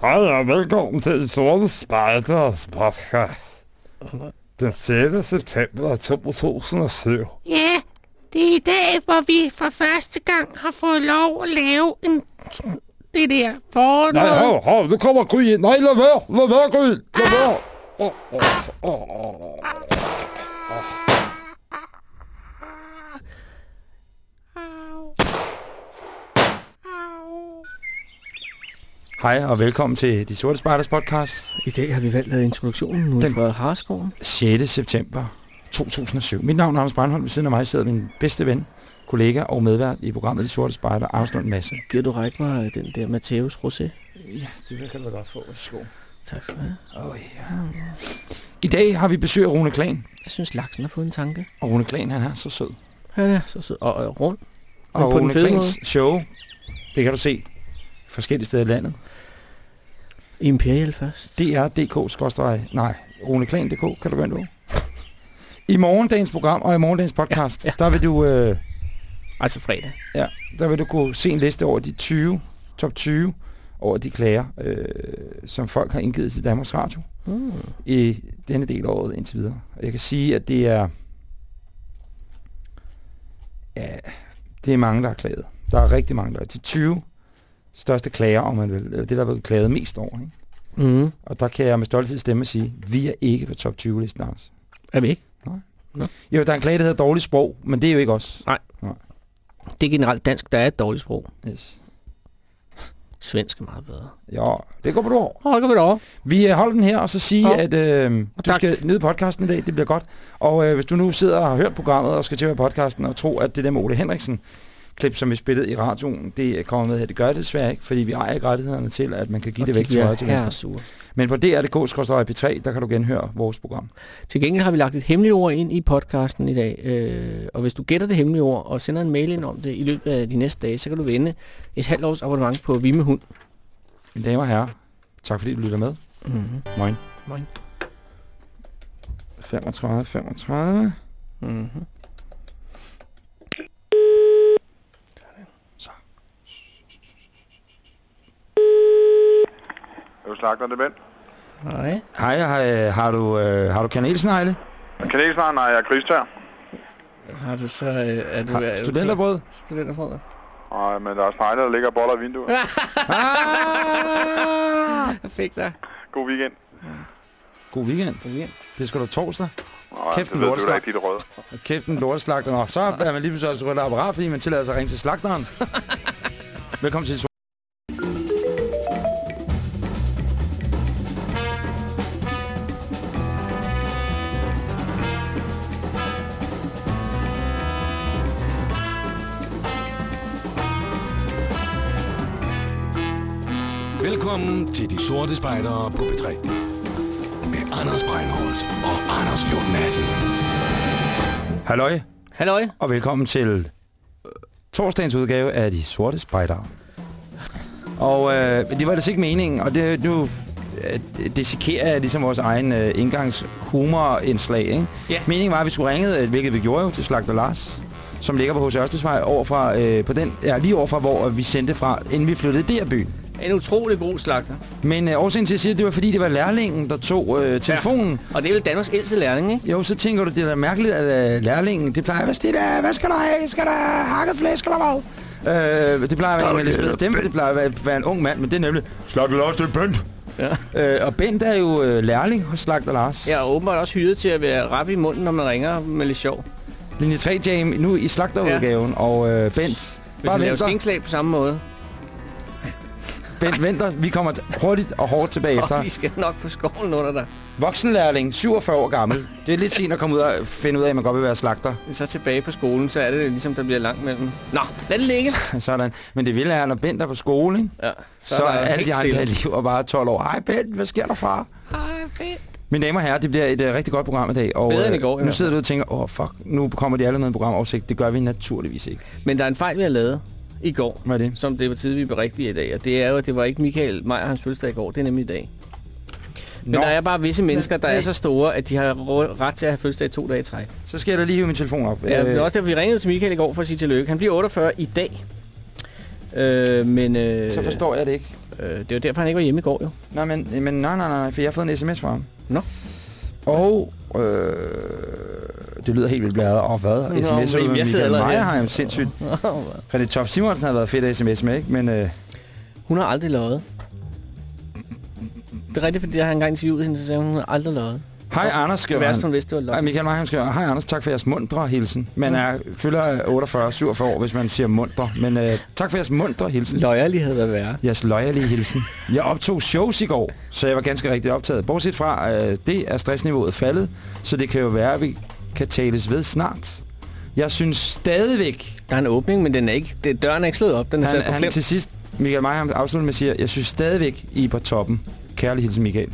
Hej og velkommen til Sorte Spejders podcast. Den 6. september 2007. Ja, det er i dag, hvor vi for første gang har fået lov at lave en... Det der for Nej, hov, hov, nu kommer Gry ind. Nej, lad være, lad være, Gry. Lad være. Åh, åh, åh, åh. Hej og velkommen til De Sorte Spejders podcast. I dag har vi valgt at introduktionen ud Den- fra Harskoven. 6. september 2007. Mit navn er Anders Brandholm. Ved siden af mig sidder min bedste ven, kollega og medvært i programmet De Sorte Spejder, Anders Lund Madsen. Giver du række mig den der Matthäus Rosé? Ja, det kan du godt få. Værsgo. Tak skal du have. Oh, ja. I dag har vi besøg af Rune Klan. Jeg synes, laksen har fået en tanke. Og Rune Klan, han er så sød. Han er så sød og, og rund. Og Men på den Rune Klans show, det kan du se forskellige steder i landet. Imperial først. dr.dk, nej, runeklan.dk, kan du gå ind på. I morgendagens program og i morgendagens podcast, Ja, ja, der vil du... Øh, Altså fredag. Ja, der vil du kunne se en liste over de 20, top 20 over de klager, øh, som folk har indgivet til Danmarks Radio Mm. i denne del af året indtil videre. Og jeg kan sige, at det er... Ja, det er mange, der har klaget. Der er rigtig mange, der er. De 20 største klager, om man vil. Eller det, der er blevet klaget mest over. Ikke? Mm. Og der kan jeg med stolthed stemme sige, vi er ikke på top 20-listen, Anders. Er vi ikke? Jo, der er en klage, der hedder dårligt sprog, men det er jo ikke os. Det er generelt dansk, der er et dårligt sprog. Yes. Svensk er meget bedre. Ja, det går på du over. Åh, kan vi over. Vi øh, holder den her, og så sige, Ja. at øh, du tak. skal nyde podcasten i dag. Det bliver godt. Og øh, hvis du nu sidder og har hørt programmet og skal til at høre podcasten og tro, at det der med Ole Henriksen klip, som vi spillede i radioen, det kommer med her. Det gør det desværre ikke, fordi vi ejer ikke rettighederne til, at man kan give Og det de væk til højre til venstre. herresure. Men på dr.dk-p3, der kan du genhøre vores program. Til gengæld har vi lagt et hemmeligt ord ind i podcasten i dag. Øh, og hvis du gætter det hemmelige ord og sender en mail ind om det i løbet af de næste dage, så kan du vinde et halvt års abonnement på Vimme Hund. Mine damer og herrer, tak fordi du lytter med. Mm-hmm. Moin. Moin. 35, 35. Mm-hmm. Er du slagter det, Ben? Hej. Hej, har, har, du, øh, har du kanelsnegle? Kanelsnaren, nej, jeg er krigstør. Har du så... Øh, er du, Har, er du studenterbrød? Studenterbrød. Nej, men der er spejler, der ligger og boller i vinduet. Ah! Jeg fik dig. God weekend. God weekend. Kom igen. Det skal du torsdag. Nej, Kæft, det en lorteslag. dit røde. Og kæft en lorteslagter. Nå, så er man lige pludselig også rødt apparat, fordi man tillader sig at ringe til slagteren. Velkommen til til De Sorte Spejdere på P3. Med Anders Breinholt og Anders Lund Madsen. Halløj, Halløj. og velkommen til øh, torsdagens udgave af De Sorte Spejdere. Og øh, det var ellers ikke meningen, og det nu øh, desikerer jeg ligesom vores egen øh, indgangshumorindslag, ikke? Ja. Meningen var, at vi skulle ringe, øh, hvilket vi gjorde jo, til Slagter Lars, som ligger på H.C. Ørstensvej, overfra, øh, på den, ja, lige overfra, hvor vi sendte fra, inden vi flyttede i DR-byen. En utrolig god slagter. Men øh, årsagen til, at jeg siger, det, det var fordi, det var lærlingen, der tog øh, telefonen. Ja. Og det er vel Danmarks ældste lærling, ikke? Jo, så tænker du, det er da mærkeligt, at øh, lærlingen, det plejer, hvad, det der, hvad skal der have? Skal der hakket flæsk eller hvad? Øh, det plejer at være en lidt spæd stemme, det plejer at være, være en ung mand, men det er nemlig Slagter Lars, det er Bent. Ja. Øh, og Bent er jo øh, lærling hos Slagter Lars. Jeg er åbenbart også hyret til at være rap i munden, når man ringer med lidt sjov. Linje 3 Jam nu i slagterudgaven, ja. og øh, Bent, Hvis bare jeg laver skinkslag på samme måde. Bent venter, vi kommer hurtigt og hårdt tilbage efter. Og vi skal nok få skoven under dig. Voksenlærling, 47 år gammel. Det er lidt sent at komme ud og finde ud af, at man godt vil være slagter. Så tilbage på skolen, så er det ligesom, der bliver langt mellem. Nå, lad det ligge. Sådan. Men det vilde er, når Bent er på skole, ikke? Ja, så, så er alle de andre stille. elever bare 12 år. Hej Bent, hvad sker der far? Hej, fedt. Mine damer og herrer, det bliver et uh, rigtig godt program i dag. Og, Bedre end i øh, går, i Nu sidder du og tænker, åh oh, fuck, nu kommer de alle med en programoversigt. Det gør vi naturligvis ikke. Men der er en fejl, vi har lavet i går, Hvad er det? som det var tid, vi berigtige i dag. Og det er jo, at det var ikke Michael Meyer, hans fødselsdag i går. Det er nemlig i dag. Men Nå, der er bare visse mennesker, der er så store, at de har ret til at have fødselsdag to dage i træk. så skal jeg da lige hive min telefon op. Ja, det er Øh, også derfor, vi ringede til Michael i går for at sige tillykke. Han bliver 48 i dag. Øh, men, øh, så forstår jeg det ikke. Øh, det var derfor, han ikke var hjemme i går, jo. Nej, men, men nej, nej, nej, for jeg har fået en sms fra ham. Nå. Og øh, det lyder helt vildt blæret. Og hvad? Nå, SMS men med Michael allerede Meyer her. har jeg jo sindssygt. René Toft Simonsen har været fedt at sms med, ikke? Men øh, Hun har aldrig løjet. Det er rigtigt, fordi jeg har engang interviewet hende, så sagde hun, hun har aldrig løjet. hej Anders, skriver værste, han. hun vidste, det var Ej, løgn. Michael Meyer, han skriver, hej Anders, tak for jeres mundre hilsen. Man er, fylder 48, 47 år, hvis man siger mundre. Men øh, tak for jeres mundre hilsen. Løjerlig havde været værre. Jeres løjerlige hilsen. Jeg optog shows i går, så jeg var ganske rigtig optaget. Bortset fra, øh, det er stressniveauet faldet, så det kan jo være, at vi kan tales ved snart. Jeg synes stadigvæk, Der er en åbning, men den er ikke, det, døren er ikke slået op. Den er han, sat på han til sidst, Michael Meyer afslutter med at sige, jeg synes stadigvæk, I er på toppen. Kærlig hilsen, Michael.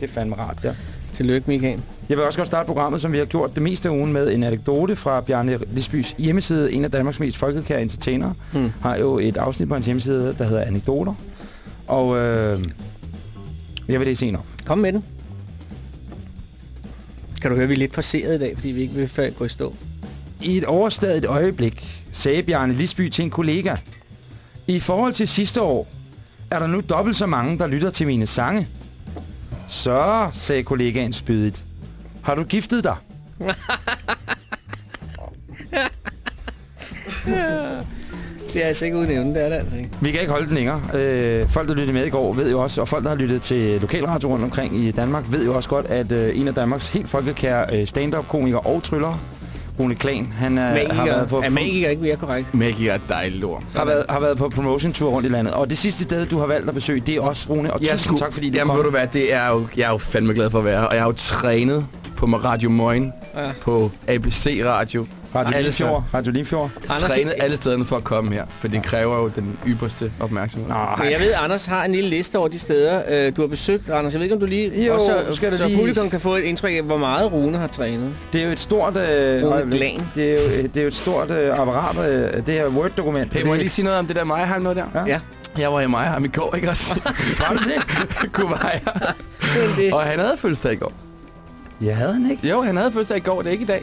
Det er fandme rart, der. Tillykke, Michael. Jeg vil også godt starte programmet, som vi har gjort det meste af ugen med en anekdote fra Bjarne Lisbys hjemmeside. En af Danmarks mest folkekære entertainere Hmm. har jo et afsnit på hans hjemmeside, der hedder Anekdoter. Og øh, jeg vil det senere. Kom med den. Kan du høre, vi er lidt forseret i dag, fordi vi ikke vil før gå i stå. I et overstadigt øjeblik sagde Bjarne Lisby til en kollega, i forhold til sidste år, er der nu dobbelt så mange, der lytter til mine sange. Så, sagde kollegaen spydigt. Har du giftet dig? Det er altså ikke uden evne, det er det altså ikke. Vi kan ikke holde den længere. Øh, folk, der lyttede med i går, ved jo også, og folk, der har lyttet til lokalradio rundt omkring i Danmark, ved jo også godt, at øh, en af Danmarks helt folkekære øh, stand-up-komikere og tryller, Rune Klan, han øh, har været Magiker. på... Er magiker ikke mere korrekt? Magiker er et dejligt ord. har været, har været på promotion-tur rundt i landet. Og det sidste sted, du har valgt at besøge, det er også Rune. Og tusind tak, fordi det Jamen, kom. ved du hvad, det er jo, jeg er jo fandme glad for at være her. Og jeg har jo trænet på Radio Moin, Ja. på ABC Radio. Radio Alle Limfjord. Radio Limfjord. Anders, Trænet alle stederne for at komme her, for det kræver jo den ypperste opmærksomhed. Men jeg ved, Anders har en lille liste over de steder, øh, du har besøgt, Anders. Jeg ved ikke, om du lige... Jo, også, skal så lige- publikum kan få et indtryk af, hvor meget Rune har trænet. Det er jo et stort... Øh, Rune. Glan. det, er jo, det er jo et stort øh, apparat, øh, det her Word-dokument. Hey, må jeg lige sige noget om det der Meyerheim noget der? Ja. Ja. Jeg var i Meyerheim i går, ikke også? Var det det? Kunne. Og han havde fødselsdag i går. Jeg havde han ikke. Jo, han havde fødselsdag i går, det er ikke i dag.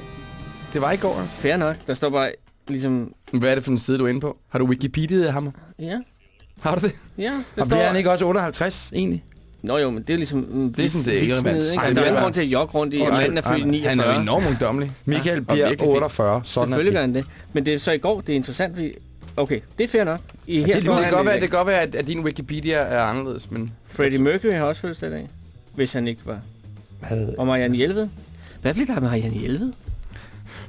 Det var i går. Fair nok. Der står bare ligesom... Hvad er det for en side, du er inde på? Har du Wikipedia ham? Ja, Har du det? ja. Det Og står... bliver han ikke også 58, egentlig? Nå jo, men det er ligesom... Mm, Det er sådan, det er ikke relevant. Ikke? Det der er ingen grund til at jogge rundt i, og manden er født i Han- 49. Han er jo enormt ungdommelig. Michael bliver virkelig fin. 48. Sådan Selvfølgelig gør er han det. Men det er så i går, det er interessant, fordi... Okay, det er fair nok. I her Det, det, kan godt være, det kan godt være, at, at din Wikipedia er anderledes, men... Freddie Mercury har også fødselsdag i dag. Hvis han ikke var. Havde- Og Marianne Hjelved. Hvad blev der af Marianne Hjelved?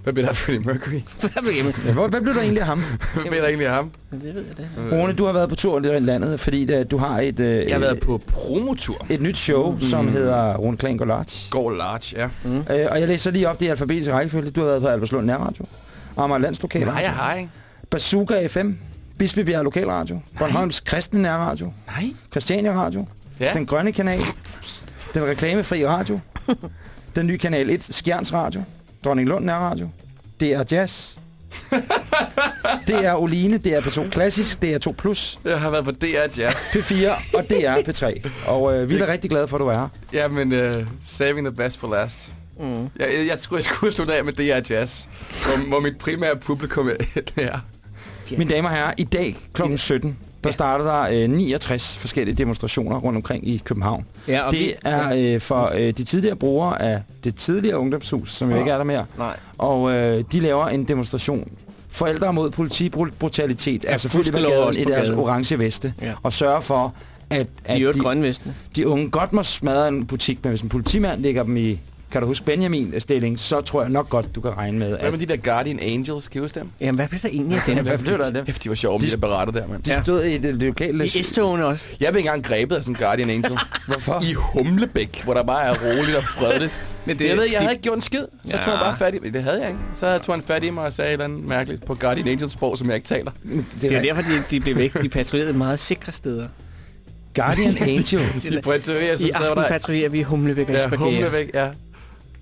Hvad bliver der af Freddie Mercury? Hvad blev? Ja, Hvad blev der egentlig af ham? Hvad bliver der egentlig af ham? Det ved jeg det. Rune, du har været på tur i landet, fordi da, du har et, øh, Jeg har været på promotur. et nyt show, mm. som hedder Rune Klan går large. Går large, ja. Mm. Øh, og jeg læser lige op det alfabetiske rækkefølge. Du har været på Albertslund Nærradio, Amager Landslokal Nej, jeg har ikke. Bazooka FM, Bispebjerg Lokalradio, Bornholms Kristne Nærradio, Nej. Christiania Radio, Ja. Den Grønne Kanal, Den Reklamefri Radio, Den Nye Kanal 1, Skjerns Radio, Dronning Lund Nærradio, DR Jazz, DR Oline, DR P2 Klassisk, DR2 Plus, Jeg har været på DR Jazz. P4 og DR P3. Og øh, vi er da rigtig glade for, at du er her. Ja, men uh, saving the best for last. Mm. Jeg, jeg, jeg, skulle, jeg skulle slutte af med DR Jazz, hvor, hvor mit primære publikum er. er. Mine damer og herrer, i dag kl. 17, der starter der øh, 69 forskellige demonstrationer rundt omkring i København. Ja, og Det vi- er øh, for øh, de tidligere brugere af det tidligere ungdomshus, som jo ikke er der mere. Nej. Og øh, de laver en demonstration. Forældre mod politibrutalitet er selvfølgelig på gaden i deres gaden. orange veste. Ja. Og sørger for, at, De at er jo de, grønvesten. de unge godt må smadre en butik, men hvis en politimand lægger dem i, kan du huske Benjamin-stilling, så tror jeg nok godt, du kan regne med, Hvad at med de der Guardian Angels? Kan I huske dem? Jamen, hvad blev der egentlig af dem? hvad blev der af dem? Hæft, de var sjove De- de der baratter der, mand. De Ja. stod i det lokale... I S-togene også. Jeg blev engang grebet af sådan en Guardian Angel. Hvorfor? I Humlebæk, hvor der bare er roligt og fredeligt. Men Det, jeg ved, jeg havde ikke gjort en skid. Så Ja. tog han bare fat i Det havde jeg ikke. Så tog han fat i mig og sagde et eller andet mærkeligt på Guardian Angels sprog, som jeg ikke taler. Det er derfor, de, de blev væk. De patruljerede meget sikre steder. Guardian Angel. De patruljerer, I som var aften patruljerer vi Humlebæk og Ja. Humlebæk, ja.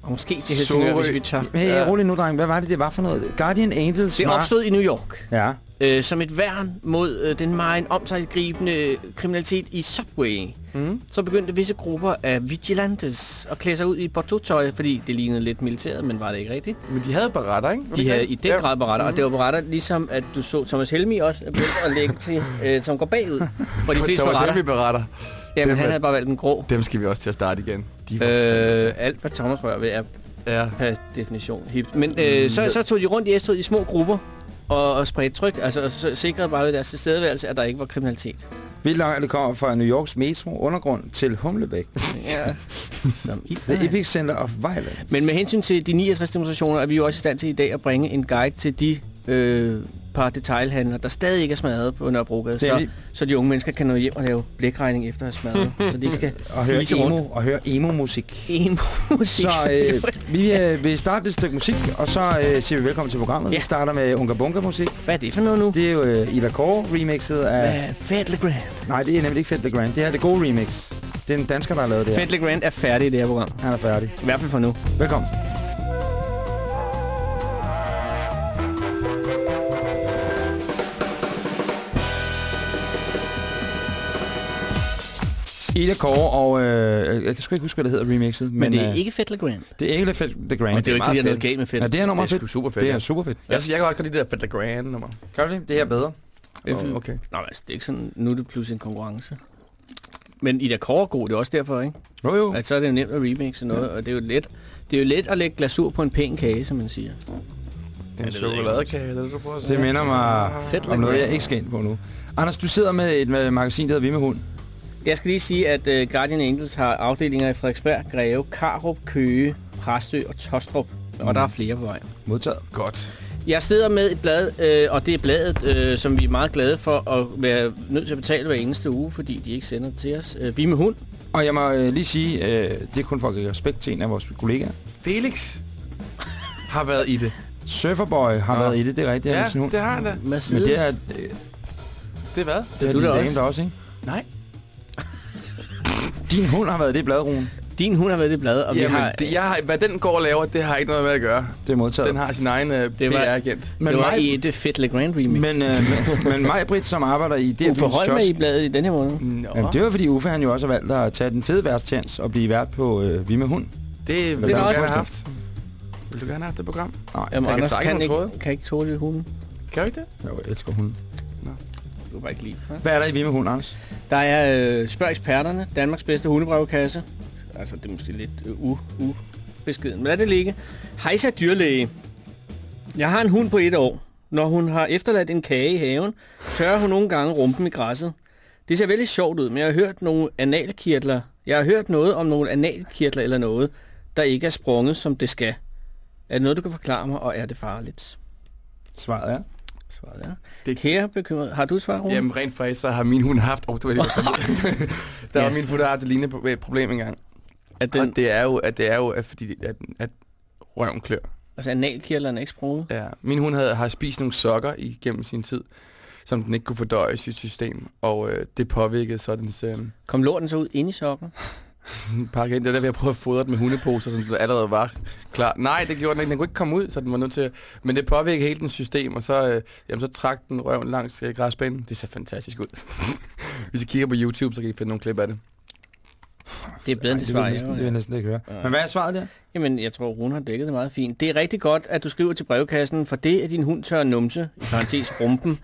Og måske til Helsingør, Sorø. hvis vi tør. Hey, Ja. rolig nu, dreng. Hvad var det, det var for noget? Guardian Angels Det var... opstod i New York. Ja. øh, som et værn mod øh, den meget omsaggribende kriminalitet i Subway. Mm. Så begyndte visse grupper af vigilantes at klæde sig ud i bordeaux fordi det lignede lidt militæret, men var det ikke rigtigt? Men de havde beretter, ikke? De havde i den grad beretter, og det var beretter ligesom, at du så Thomas Helmi også er begyndt at lægge til, øh, som går bagud. For de Ja. fleste Thomas beretter. Helmi beretter. Jamen, Dem han havde bare valgt en grå. Dem skal vi også til at starte igen. De var Øh, alt, hvad Thomas rører ved, er ja. per definition hip. Men øh, så, så tog de rundt i Estrid i små grupper og, og spredte tryk, altså og så sikrede bare ved deres tilstedeværelse, at der ikke var kriminalitet. Vildt langt, at det kommer fra New Yorks metro undergrund til Humlebæk. Ja. Som i The Epic Center of Violence. Men med hensyn til de 69 demonstrationer, er vi jo også i stand til i dag at bringe en guide til de øh, par detailhandlere, der stadig ikke er smadret på Nørrebrogade, så, lige- så de unge mennesker kan nå hjem og lave blækregning efter at have smadret, så de ikke skal og høre fise rundt. emo, og høre emo-musik. en musik. Så øh, vi øh, vil starte et stykke musik, og så øh, siger vi velkommen til programmet. Ja. Vi starter med Unga Bunga musik. Hvad er det for noget nu? Det er jo øh, Ida Kåre remixet af... Hvad Fat Legrand? Nej, det er nemlig ikke Fed Legrand. Det er det gode remix. Det er en dansker, der har lavet det her. Fat Legrand er færdig i det her program. Han er færdig. I hvert fald for nu. Velkommen. Ida Kåre og... Øh, jeg kan sgu ikke huske, hvad det hedder remixet. Men, men det er øh, ikke Fat Legrand. det er ikke Fed Legrand. Og det er jo ikke, fordi der er noget fedt. galt med Fat Ja, det er nummer Det er fedt. super fedt, Det er ja. super fedt. Jeg, jeg kan godt lide det der Fat Grand nummer. Kan du det? Det her er bedre. Oh, okay. Nå, altså, det er ikke sådan, nu er det pludselig en konkurrence. Men Ida Kåre er god, det er også derfor, ikke? Jo, jo. Altså, så er det jo nemt at remixe noget, og det er jo let. Det er jo let at lægge glasur på en pæn kage, som man siger. En chokoladekage, det er det, du prøver at sige. Det minder mig Fedt om noget, jeg ikke skal ind på nu. Anders, du sidder med et med magasin, der hedder Vimmehund. Jeg skal lige sige, at uh, Guardian Angels har afdelinger i Frederiksberg, Greve, Karup, Køge, Præstø og Tostrup. Og der er flere på vej. Modtaget. Godt. Jeg sidder med et blad, øh, og det er bladet, øh, som vi er meget glade for at være nødt til at betale hver eneste uge, fordi de ikke sender det til os. Øh, vi med hund. Og jeg må øh, lige sige, øh, det er kun for at give respekt til en af vores kollegaer. Felix har været i det. Surferboy har Nå. været i det, det er rigtigt. Ja, Ja, det har han da. Men det er, øh, Det er hvad? det er du din da dame også. der også, ikke? Nej. Din hund har været det blad, Rune. Din hund har været det blad, og vi Jamen, har... det, jeg har, hvad den går og laver, det har ikke noget med at gøre. Det er modtaget. Den har sin egen uh, Det var- PR-agent. men det var mig, i et Fedt Legrand remix. men, øh, men, men mig, Britt, som arbejder i det Uffe Holm er i bladet i denne her måned. Nå, Jamen, det var fordi Uffe han jo også har valgt at tage den fede værtschance og blive vært på øh, Vi med hund. det ville er gerne det? have haft. Vil du gerne have haft det program? Nej, Jamen, kan Anders kan nogle ikke, kan ikke tåle hunden. Kan du ikke det? jeg elsker hunden. Du kan bare ikke lide. hva'? Hvad er der i Vi med hund, Anders? Der er øh, Spørg eksperterne, Danmarks bedste hundebrevkasse. Altså, det er måske lidt øh, u, u beskeden. Men lad det ligge. Hejsa dyrlæge. Jeg har en hund på et år. Når hun har efterladt en kage i haven, tørrer hun nogle gange rumpen i græsset. Det ser veldig sjovt ud, men jeg har hørt nogle analkirtler. Jeg har hørt noget om nogle analkirtler eller noget, der ikke er sprunget, som det skal. Er det noget, du kan forklare mig, og er det farligt? Svaret er. Svaret er. Det- Kære bekymret. Har du et svar, Rune? Jamen, rent faktisk, så har min hund haft... Oh, det var lige, der var Ja, min hund, der har det lignende pro- problem engang. at Den... Og det er jo, at det er jo at fordi, at, at røven klør. altså analkirtlerne er ikke sprunget? Ja. Min hund havde, har spist nogle sokker igennem sin tid, som den ikke kunne fordøje i sit system. Og øh, det påvirkede så dens øh, Kom lorten så ud ind i sokken? pakke ind. Det var der, vi har prøvet at fodre den med hundeposer, som den allerede var klar. Nej, det gjorde den ikke. Den kunne ikke komme ud, så den var nødt til at... Men det påvirkede hele dens system, og så, øh, jamen, så trak den røven langs øh, græsbanen. Det ser fantastisk ud. Hvis I kigger på YouTube, så kan I finde nogle klip af det. Det er bedre end det det, svar, jeg det vil jeg næsten ikke høre. Ja. Men hvad er svaret der? Jamen, jeg tror, Rune har dækket det meget fint. Det er rigtig godt, at du skriver til brevkassen, for det, at din hund tør numse, i parentes rumpen,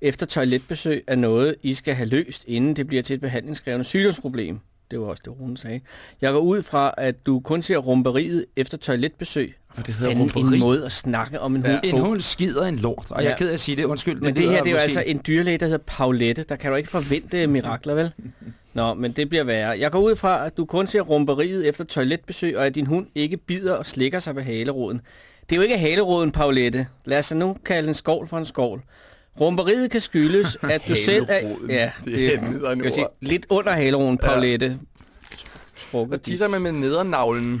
efter toiletbesøg er noget, I skal have løst, inden det bliver til et behandlingskrævende sygdomsproblem. Det var også det, Rune sagde. Jeg går ud fra, at du kun ser rumperiet efter toiletbesøg. Og det hedder rumperi. en måde at snakke om en Ja. hund En hund skider en lort, og Ja. jeg er ked af at sige det. Undskyld. Men det lyder her, det er jo måske- altså en dyrlæge, der hedder Paulette. Der kan du ikke forvente mirakler, vel? Nå, men det bliver værre. Jeg går ud fra, at du kun ser rumperiet efter toiletbesøg, og at din hund ikke bider og slikker sig ved haleroden. Det er jo ikke haleroden, Paulette. Lad os nu kalde en skål for en skål. Rumperiet kan skyldes, at du selv er... Ja, Det er jeg sige, lidt under haleroden, Ja. Paulette. Trukket Og de. tisser man med nedernavlen.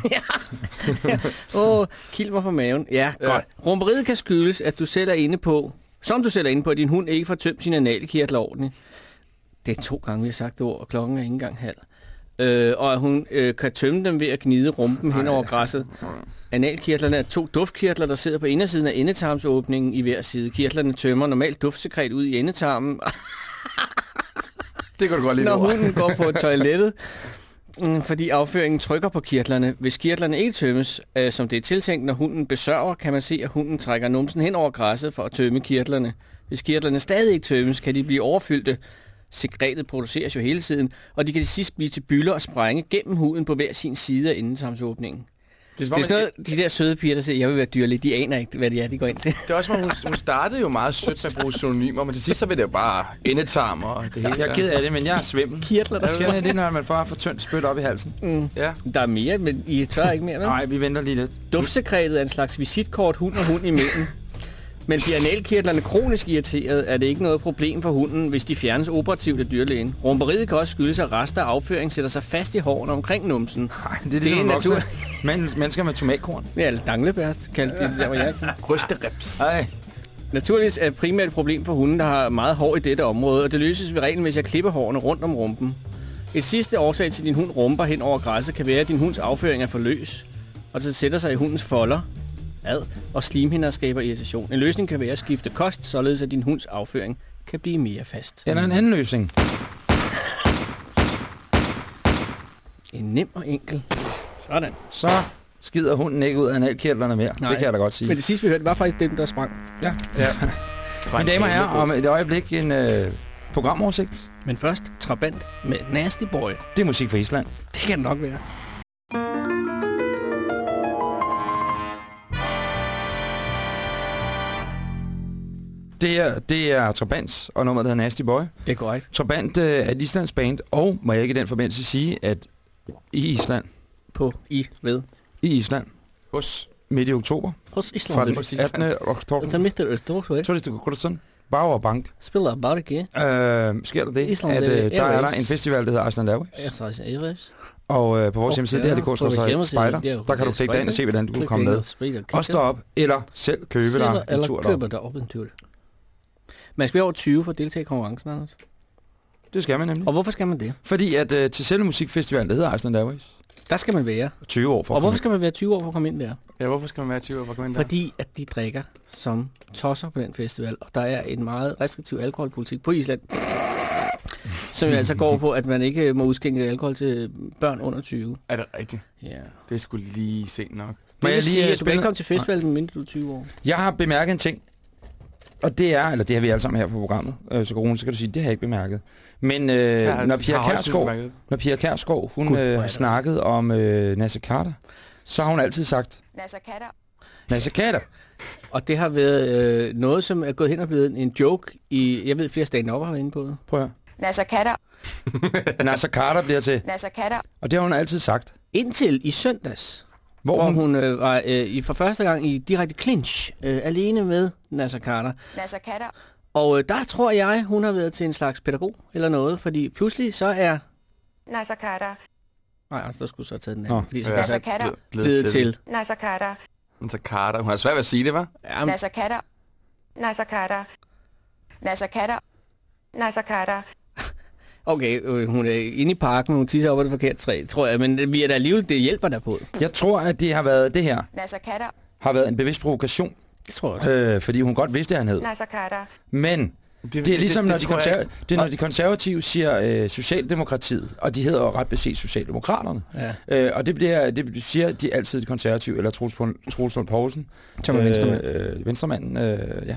Åh, oh, kild mig på maven. Ja, Ja. ja. godt. Rumperiet kan skyldes, at du selv er inde på, som du selv er inde på, at din hund ikke får tømt sin analkirtel ordentligt. Det er to gange, vi har sagt det ord, og klokken er ikke engang halv. Øh, og at hun øh, kan tømme dem ved at gnide rumpen hen over græsset. Analkirtlerne er to duftkirtler, der sidder på indersiden af endetarmsåbningen i hver side. Kirtlerne tømmer normalt duftsekret ud i endetarmen, Det kan du godt lide når over. hunden går på toilettet, mm, fordi afføringen trykker på kirtlerne. Hvis kirtlerne ikke tømmes, øh, som det er tiltænkt, når hunden besørger, kan man se, at hunden trækker numsen hen over græsset for at tømme kirtlerne. Hvis kirtlerne stadig ikke tømmes, kan de blive overfyldte. Sekretet produceres jo hele tiden, og de kan til sidst blive til bylder og sprænge gennem huden på hver sin side af endetarmsåbningen. Det er, som Det er sådan noget, de der søde piger, der siger, jeg vil være dyrlig, de aner ikke, hvad det er, de går ind til. det er også, hun, hun startede jo meget sødt med at bruge synonymer, men til sidst så vil det jo bare endetarm og det hele. Jeg er ked af det, men jeg er svimmel. Kirtler, der Der sker det, når man får for tyndt spyt op i halsen. Mm. Ja. Der er mere, men I tør ikke mere, vel? Nej, vi venter lige lidt. Duftsekretet er en slags visitkort hund og hund imellem. Men bliver analkirtlerne kronisk irriteret, er det ikke noget problem for hunden, hvis de fjernes operativt af dyrlægen. Rumperiet kan også skyldes, at rester af afføring sætter sig fast i hårene omkring numsen. Nej, det er ligesom er en natur. Men, mennesker med tomatkorn. Ja, eller danglebært, kaldte de det der, hvor jeg er. Rystereps. Ej. Naturligvis er det primært et problem for hunden, der har meget hår i dette område, og det løses ved reglen, hvis jeg klipper hårene rundt om rumpen. Et sidste årsag til, at din hund rumper hen over græsset, kan være, at din hunds afføring er for løs, og så sætter sig i hundens folder, ad, og slimhinder skaber irritation. En løsning kan være at skifte kost, således at din hunds afføring kan blive mere fast. Eller en anden løsning. En nem og enkel. Sådan. Så skider hunden ikke ud af analkirtlerne mere. Nej. Det kan jeg da godt sige. Men det sidste, vi hørte, var faktisk den, der sprang. Ja. Ja. Mine damer og herrer, om et øjeblik en øh, programoversigt. Men først, Trabant med Nasty Boy. Det er musik fra Island. Det kan det nok være. Det er, det er Trabants og nummeret, der hedder Nasty Boy. Det er korrekt. Trabant øh, er et islandsk band, og må jeg ikke i den forbindelse sige, at i Island, På I ved. i Island, Hos. midt i oktober, Hos fra Island. den præcis. 18. oktober, Den mister Østers, vel? så er det Kursen, Bauer Bank, Spiller bare ikke. øh, sker der det, Island, at øh, der er der en festival, der hedder Iceland tror, jeg Iris. Og øh, på vores Okay, hjemmeside, det her, det på vores koster hjemmeside, Spider, det er jo- der kan du klikke dig ind og se, hvordan du kan komme med. Og stå op, eller selv købe dig en tur køber derop. dig op en tur. Man skal være over 20 for at deltage i konkurrencen, Anders. Det skal man nemlig. Og hvorfor skal man det? Fordi at øh, til selve musikfestivalen, der hedder Iceland Airways, Der skal man være. 20 år for Og hvorfor skal man være 20 år for at komme ind der? Ja, hvorfor skal man være 20 år for at komme ind der? Fordi at de drikker som tosser på den festival. Og der er en meget restriktiv alkoholpolitik på Island. Som jo altså går på, at man ikke må udskænke alkohol til børn under 20. Er det rigtigt? Ja. Det sgu lige sent nok. Må Det jeg vil lige, sige, øh, at du spille- komme til festivalen, mindre du er 20 år. Jeg har bemærket en ting, og det er, eller det har vi alle sammen her på programmet, øh, så Rune, så kan du sige, det har jeg ikke bemærket. Men øh, Ja, når Pia Kærsgaard, når Pia Kærsgaard, hun er øh, har snakket om øh, Nasser Carter, så har hun altid sagt, Nasser Katter. Nasser Carter. Og det har været øh, noget, som er gået hen og blevet en joke i, jeg ved, flere stand har været inde på det. Prøv at høre. Nasser Katter. Nasser Carter bliver til, Nasser Katter. og det har hun altid sagt. Indtil i søndags, Hvor, hvor hun, hun øh, var øh, i, for første gang i direkte clinch, øh, alene med Nasser Carter. Nasser Katter. Og øh, der tror jeg, hun har været til en slags pædagog eller noget, fordi pludselig så er... Nasser Katter. Nej, altså, der skulle så have taget den Nå. anden, fordi så Ja. Nasser er Katter. blevet til. Nasser Katter. Nasser Carter. Hun har svært ved at sige det, var? Ja, Nasser Katter. Nasser Katter. Nasser Katter. Nasser Katter. Okay, øh, hun er inde i parken, hun tisser op af det forkerte træ, tror jeg, men vi er da alligevel, det hjælper der på. jeg tror, at det har været det her, Nasser Katter. har været en bevidst provokation, Det tror jeg også. øh, fordi hun godt vidste, at han hed. Nasser Katter. Men det er ligesom, når, de tror jeg konser- ikke. det er, når de konservative siger øh, Socialdemokratiet, og de hedder jo ret beset Socialdemokraterne. Ja. Øh, og det, bliver, det siger de altid de konservative, eller Troels Lund Poulsen. Som er venstremand. Øh, venstremanden, øh, ja.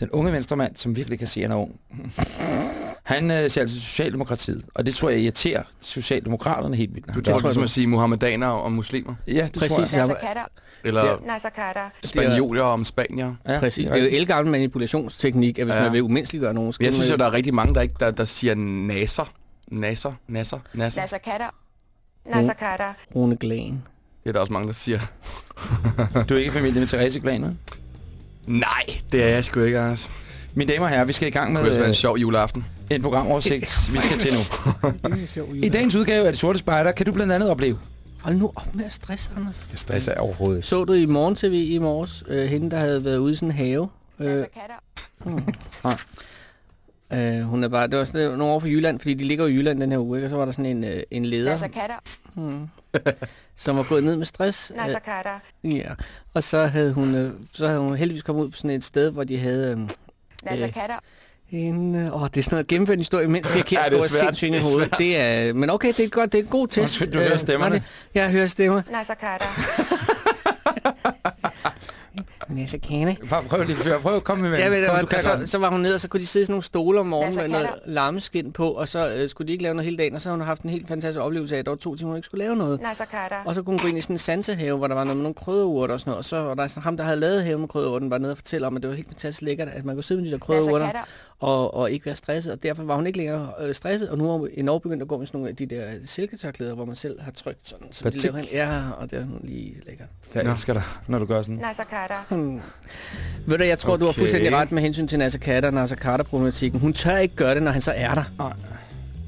Den unge venstremand, som virkelig kan se, at han er ung. Han øh, siger altså Socialdemokratiet, og det tror jeg irriterer Socialdemokraterne helt vildt. Du Det tror tror ligesom jeg at sige muhammedaner om muslimer. Ja, det Præcis. tror jeg. Nasser. Eller Nasser Katter. spanioler om spanier. Ja, Præcis. er Det er jo elgammel manipulationsteknik, at hvis Ja. man vil umenneskeliggøre nogen, Jeg synes jo, der er rigtig mange, der ikke der, der siger naser. Nasser, nasser, nasser. Nasser Katter. Nasser Katter. Rune Glan. Det er der også mange, der siger. Du er ikke familie med Therese Glan? Nej, det er jeg sgu ikke, Anders. Mine damer og herrer, vi skal i gang Det med kunne være en øh, sjov juleaften. en programoversigt, vi skal til nu. I dagens udgave af Det Sorte Spejder kan du blandt andet opleve... Hold nu op med at stresse, Anders. Jeg stresser overhovedet. Så du i morgen tv i morges, øh, hende der havde været ude i sådan en have? Øh, Katter. Øh, hun er bare, det var sådan nogle over for Jylland, fordi de ligger jo i Jylland den her uge, ikke? og så var der sådan en, øh, en leder, Nasser Kader. hmm, som var gået ned med stress. Kader. Øh, ja. Og så havde, hun, øh, så havde hun heldigvis kommet ud på sådan et sted, hvor de havde øh, Nasser Øh. Kader. en... Øh, åh, det er sådan noget gennemført historie, mens Pia Kjærsgaard er er sindssygt ind i Det hovedet. Det er, men okay, det er godt, det er en god test. Du hører Øh, stemmerne. nej, det- Jeg hører stemmer. Nasser Kader. Næse kane. Bare prøv lige før. Prøv at komme med. Ja, men, Kom, så, godt. så var hun ned, og så kunne de sidde i sådan nogle stole om morgenen med noget Kader. larmeskin på, og så øh, skulle de ikke lave noget hele dagen, og så har hun haft en helt fantastisk oplevelse af, at der var to timer, hun ikke skulle lave noget. Nasser Kader. Og så kunne hun gå ind i sådan en sansehave, hvor der var noget med nogle krydderurter og sådan noget. Og så var der sådan, ham, der havde lavet haven med krydderurten, var nede og fortælle om, at det var helt fantastisk lækkert, at man kunne sidde med de der krydderurter. Og, og ikke være stresset. Og derfor var hun ikke længere øh, stresset, og nu er hun enormt begyndt at gå med sådan nogle af de der silketørklæder, hvor man selv har trykt sådan. Så de Batik. laver hen. Ja, og det er lige lækkert. Jeg elsker dig, når du gør sådan. Nasser Kader. Hmm. Ved du, jeg tror, okay. du har fuldstændig ret med hensyn til Nasser Kader og Nasser Carter-problematikken. Hun tør ikke gøre det, når han så er der. Nej.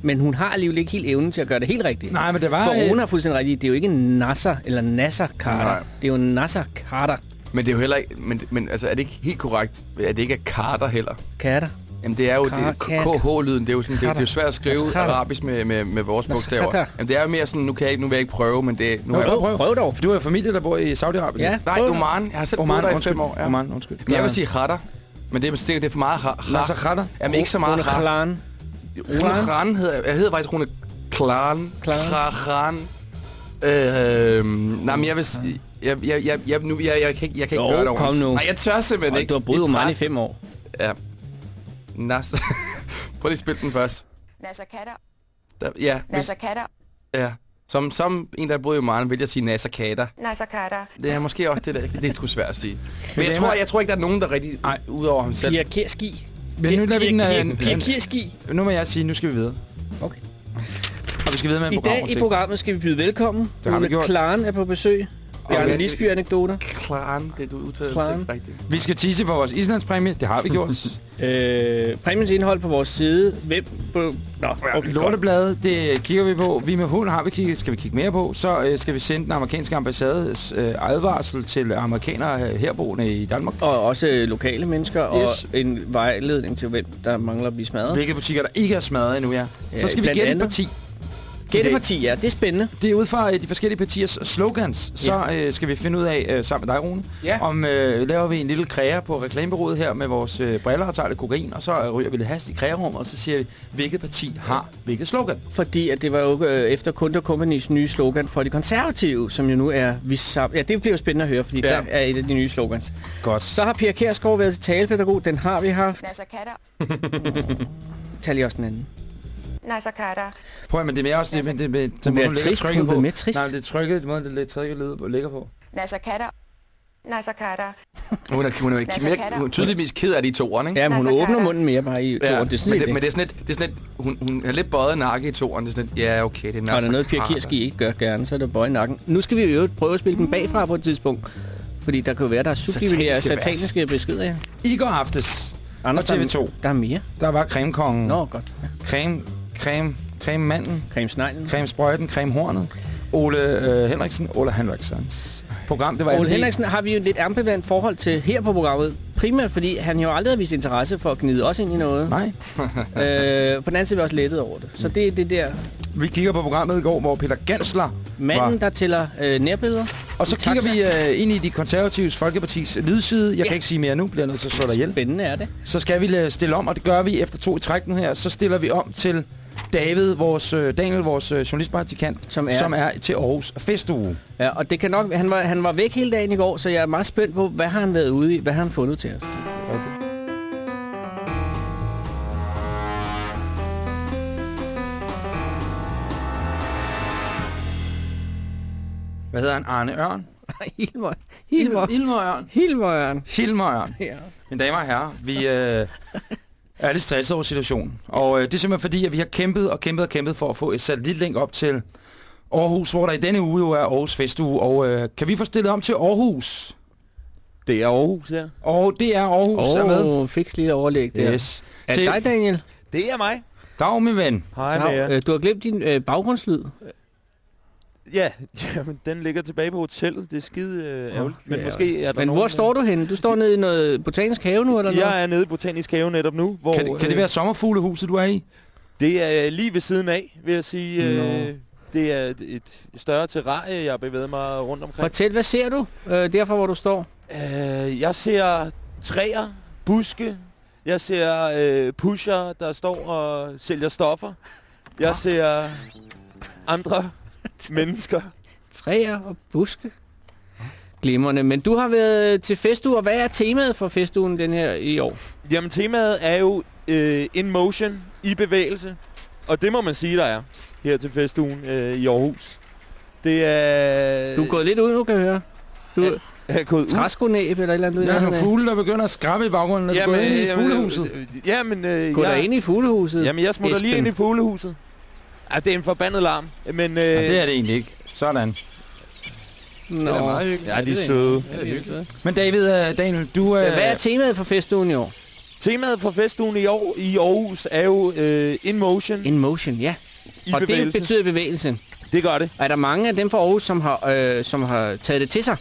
Men hun har alligevel ikke helt evnen til at gøre det helt rigtigt. Nej, men det var... For øh, hun har fuldstændig rigtigt. Det er jo ikke Nasser eller Nasser Carter. Nej. Det er jo Nasser Carter. Men det er jo heller ikke... Men, men altså, er det ikke helt korrekt, at det ikke er Carter heller? Carter. Jamen det er jo det. KH-lyden, det er jo sådan, det, det er jo svært at skrive Altså, arabisk med, med, med vores Nasser bogstaver. Jamen det er jo mere sådan, nu kan jeg ikke, nu vil jeg ikke prøve, men det nu er jeg, prøv, prøv. Prøv dog. Du har jo familie, der bor i Saudi-Arabien. Ja. Nej, prøv. Oman. Jeg har selv boet Oman, der i fem år. Ja. Oman, undskyld. Men jeg vil sige Khatter. Men det er, det er, det er for meget Khatter. Nasser Khader. Jamen ikke så meget Rune. Klan. Rune Kran hedder jeg. hedder faktisk Rune Klan. Klan. Øh, nej, men jeg vil sige... Jeg, jeg, jeg, jeg, nu, jeg, jeg, kan ikke, jeg kan ikke Jo, gøre det kom ordentligt. nu. Nej, jeg tør simpelthen Og ikke. du har boet i Oman i fem år. Ja. Nas. Prøv lige at spille den først. Nasser Kader. Der, ja, Nasser Kader. ja. Som, som en, der boet i Oman, vil jeg sige Nasser Kader. Nasser Kader. Det er måske også det, der, det er sgu svært at sige. Men jeg tror, jeg tror ikke, der er nogen, der rigtig... Nej, udover ham selv. Pia Kjerski. Men nu lader vi den... Pia, øh, Pia Kjerski. Nu må jeg sige, nu skal vi videre. Okay. Og vi skal videre med en I dag i programmet skal vi byde velkommen. Det har vi gjort. Klan er på besøg. Bjarne. Lisby anekdoter. Klan, det du udtaler ikke rigtigt. Vi skal tisse for vores islandspræmie. Det har vi gjort. Øh, præmiens indhold på vores side. Hvem? På, nå, okay. Lortebladet, det kigger vi på. Vi med hund har vi kigget, skal vi kigge mere på. Så øh, skal vi sende den amerikanske ambassades øh, advarsel til amerikanere øh, herboende i Danmark. Og også øh, lokale mennesker, Yes. og en vejledning til, hvem der mangler at blive smadret. Hvilke butikker, der ikke er smadret endnu, ja. Så skal vi gætte parti. Gætteparti, ja, det er spændende. Det er ud fra øh, de forskellige partiers slogans. Så øh, skal vi finde ud af, øh, sammen med dig, Rune, Ja. om øh, laver vi en lille kræger på reklamebureauet her med vores øh, briller og tager lidt kokain, og så øh, ryger vi lidt hast i krægerummet, og så siger vi, hvilket parti har hvilket slogan. Fordi at det var jo øh, efter Kunde Company's nye slogan for de konservative, som jo nu er vi sammen. Ja, det bliver jo spændende at høre, fordi Ja. ja. der er et af de nye slogans. Godt. Så har Pia Kjærsgaard været til talepædagog. Den har vi haft. Nasser Kader. Tag lige også den anden. Nasser Kader. Prøv at, men det er mere også det, men det, det, det, måde, ligger trist, trykket på. mere trist. Nej, det er trykket, det måde, det trykket ligger på. Nasser Kader. Nasser Kader. Hun er, hun er, Nasser mere, hun er tydeligvis ked af de toeren, ikke? Ja, men hun Nasser åbner munden mere bare i Ja, toren. Det er sådan men, det, men det er sådan lidt, det er sådan lidt hun, hun er lidt bøjet nakke i toeren. Det er sådan lidt, ja, okay, det er Og er der noget, Pia Kjærsgaard ikke gør gerne, så er det bøje i nakken. Nu skal vi i øvrigt prøve at spille den bagfra på et tidspunkt. Fordi der kan jo være, der er subliminære Sataniske beskeder, ja. I går aftes, Anders, Og der er- TV2. Der er mere. der var cremekongen, Nå, godt. Ja. creme, creme, creme manden, Creme sneglen. creme sprøjten, creme hornet, Ole øh, Henriksen, Ole Henriksens program. Det var Ole Henriksen har vi jo et lidt ambivalent forhold til her på programmet. Primært fordi han jo aldrig har vist interesse for at gnide os ind i noget. Nej, øh, på den anden side er vi også lettet over det. Så det er det der vi kigger på programmet i går, hvor Peter Gansler manden, var. der tæller øh, nærbilleder. Og så kigger taxa. vi øh, ind i de konservatives Folkepartis lydside. Jeg Ja. kan ikke sige mere nu, bliver jeg nødt til at slå dig ihjel. Spændende er det. Så skal vi øh, stille om, og det gør vi efter to i træk nu her. Så stiller vi om til David, vores, øh, Daniel, vores øh, journalistpraktikant, Som er- som er til Aarhus Festuge. Ja, og det kan nok, han, var, han var væk hele dagen i går, så jeg er meget spændt på, hvad har han været ude i? Hvad har han fundet til os? Hvad hedder han? Arne Ørn? Hilmer. Hilmer. Hilmer Ørn. Hilmer. Hilmer Ørn. Ja. Mine damer og herrer, vi øh, er lidt stresset over situationen. Og øh, det er simpelthen fordi, at vi har kæmpet og kæmpet og kæmpet for at få et satellitlink op til Aarhus, hvor der i denne uge jo er Aarhus Festuge. Og øh, kan vi få stillet om til Aarhus? Det er Aarhus, ja. Og det er Aarhus, er med. Åh, oh, fik lille overlæg der. Yes. Er Til- det dig, Daniel? Det er mig. Dag, min ven. Hej med jer. Øh, du har glemt din øh, baggrundslyd. Ja, jamen, den ligger tilbage på hotellet. Det er skide øh, ærgerligt. Men Ja. måske er der Men nogen, hvor står du henne? Du står nede i noget botanisk have nu, eller noget? Jeg er nede i Botanisk Have netop nu. Hvor, Kan, det- kan det øh, være sommerfuglehuset, du er i? Det er lige ved siden af, vil jeg sige. Nå. Øh, det er et- større terrarie, jeg har bevæget mig rundt omkring. Fortæl, hvad ser du øh, derfra, hvor du står? Øh, jeg ser træer, buske. Jeg ser øh, pusher, der står og sælger stoffer. Jeg ser andre mennesker. Træer og buske. Glimrende. Men du har været til festuge, og hvad er temaet for festugen den her i år? Jamen temaet er jo øh, in motion, i bevægelse. Og det må man sige, der er her til festugen øh, i Aarhus. Det er... Du er gået lidt ud nu, kan jeg høre. Du Ja, Jeg er gået træskonæb eller et eller andet. Der er nærheden nogle fugle, der begynder at skrabbe i baggrunden, når du går ind i fuglehuset. øh, Jamen, øh, Gå jeg, der ind i fuglehuset. Jamen, jeg smutter lige Esben. ind i fuglehuset. Ja, det er en forbandet larm. Men, øh, Ja, det er det egentlig ikke. Sådan. Nå. Det er meget hyggeligt. Ja, de er det søde. Ja, det er hyggeligt. Men David, uh, Daniel, du... Uh, Hvad er temaet for festugen i år? Temaet for festugen i år i Aarhus er jo øh, in motion, In motion, ja. i og bevægelse. det betyder bevægelse. det gør det. Er der mange af dem fra Aarhus, som har, øh, som har taget det til sig?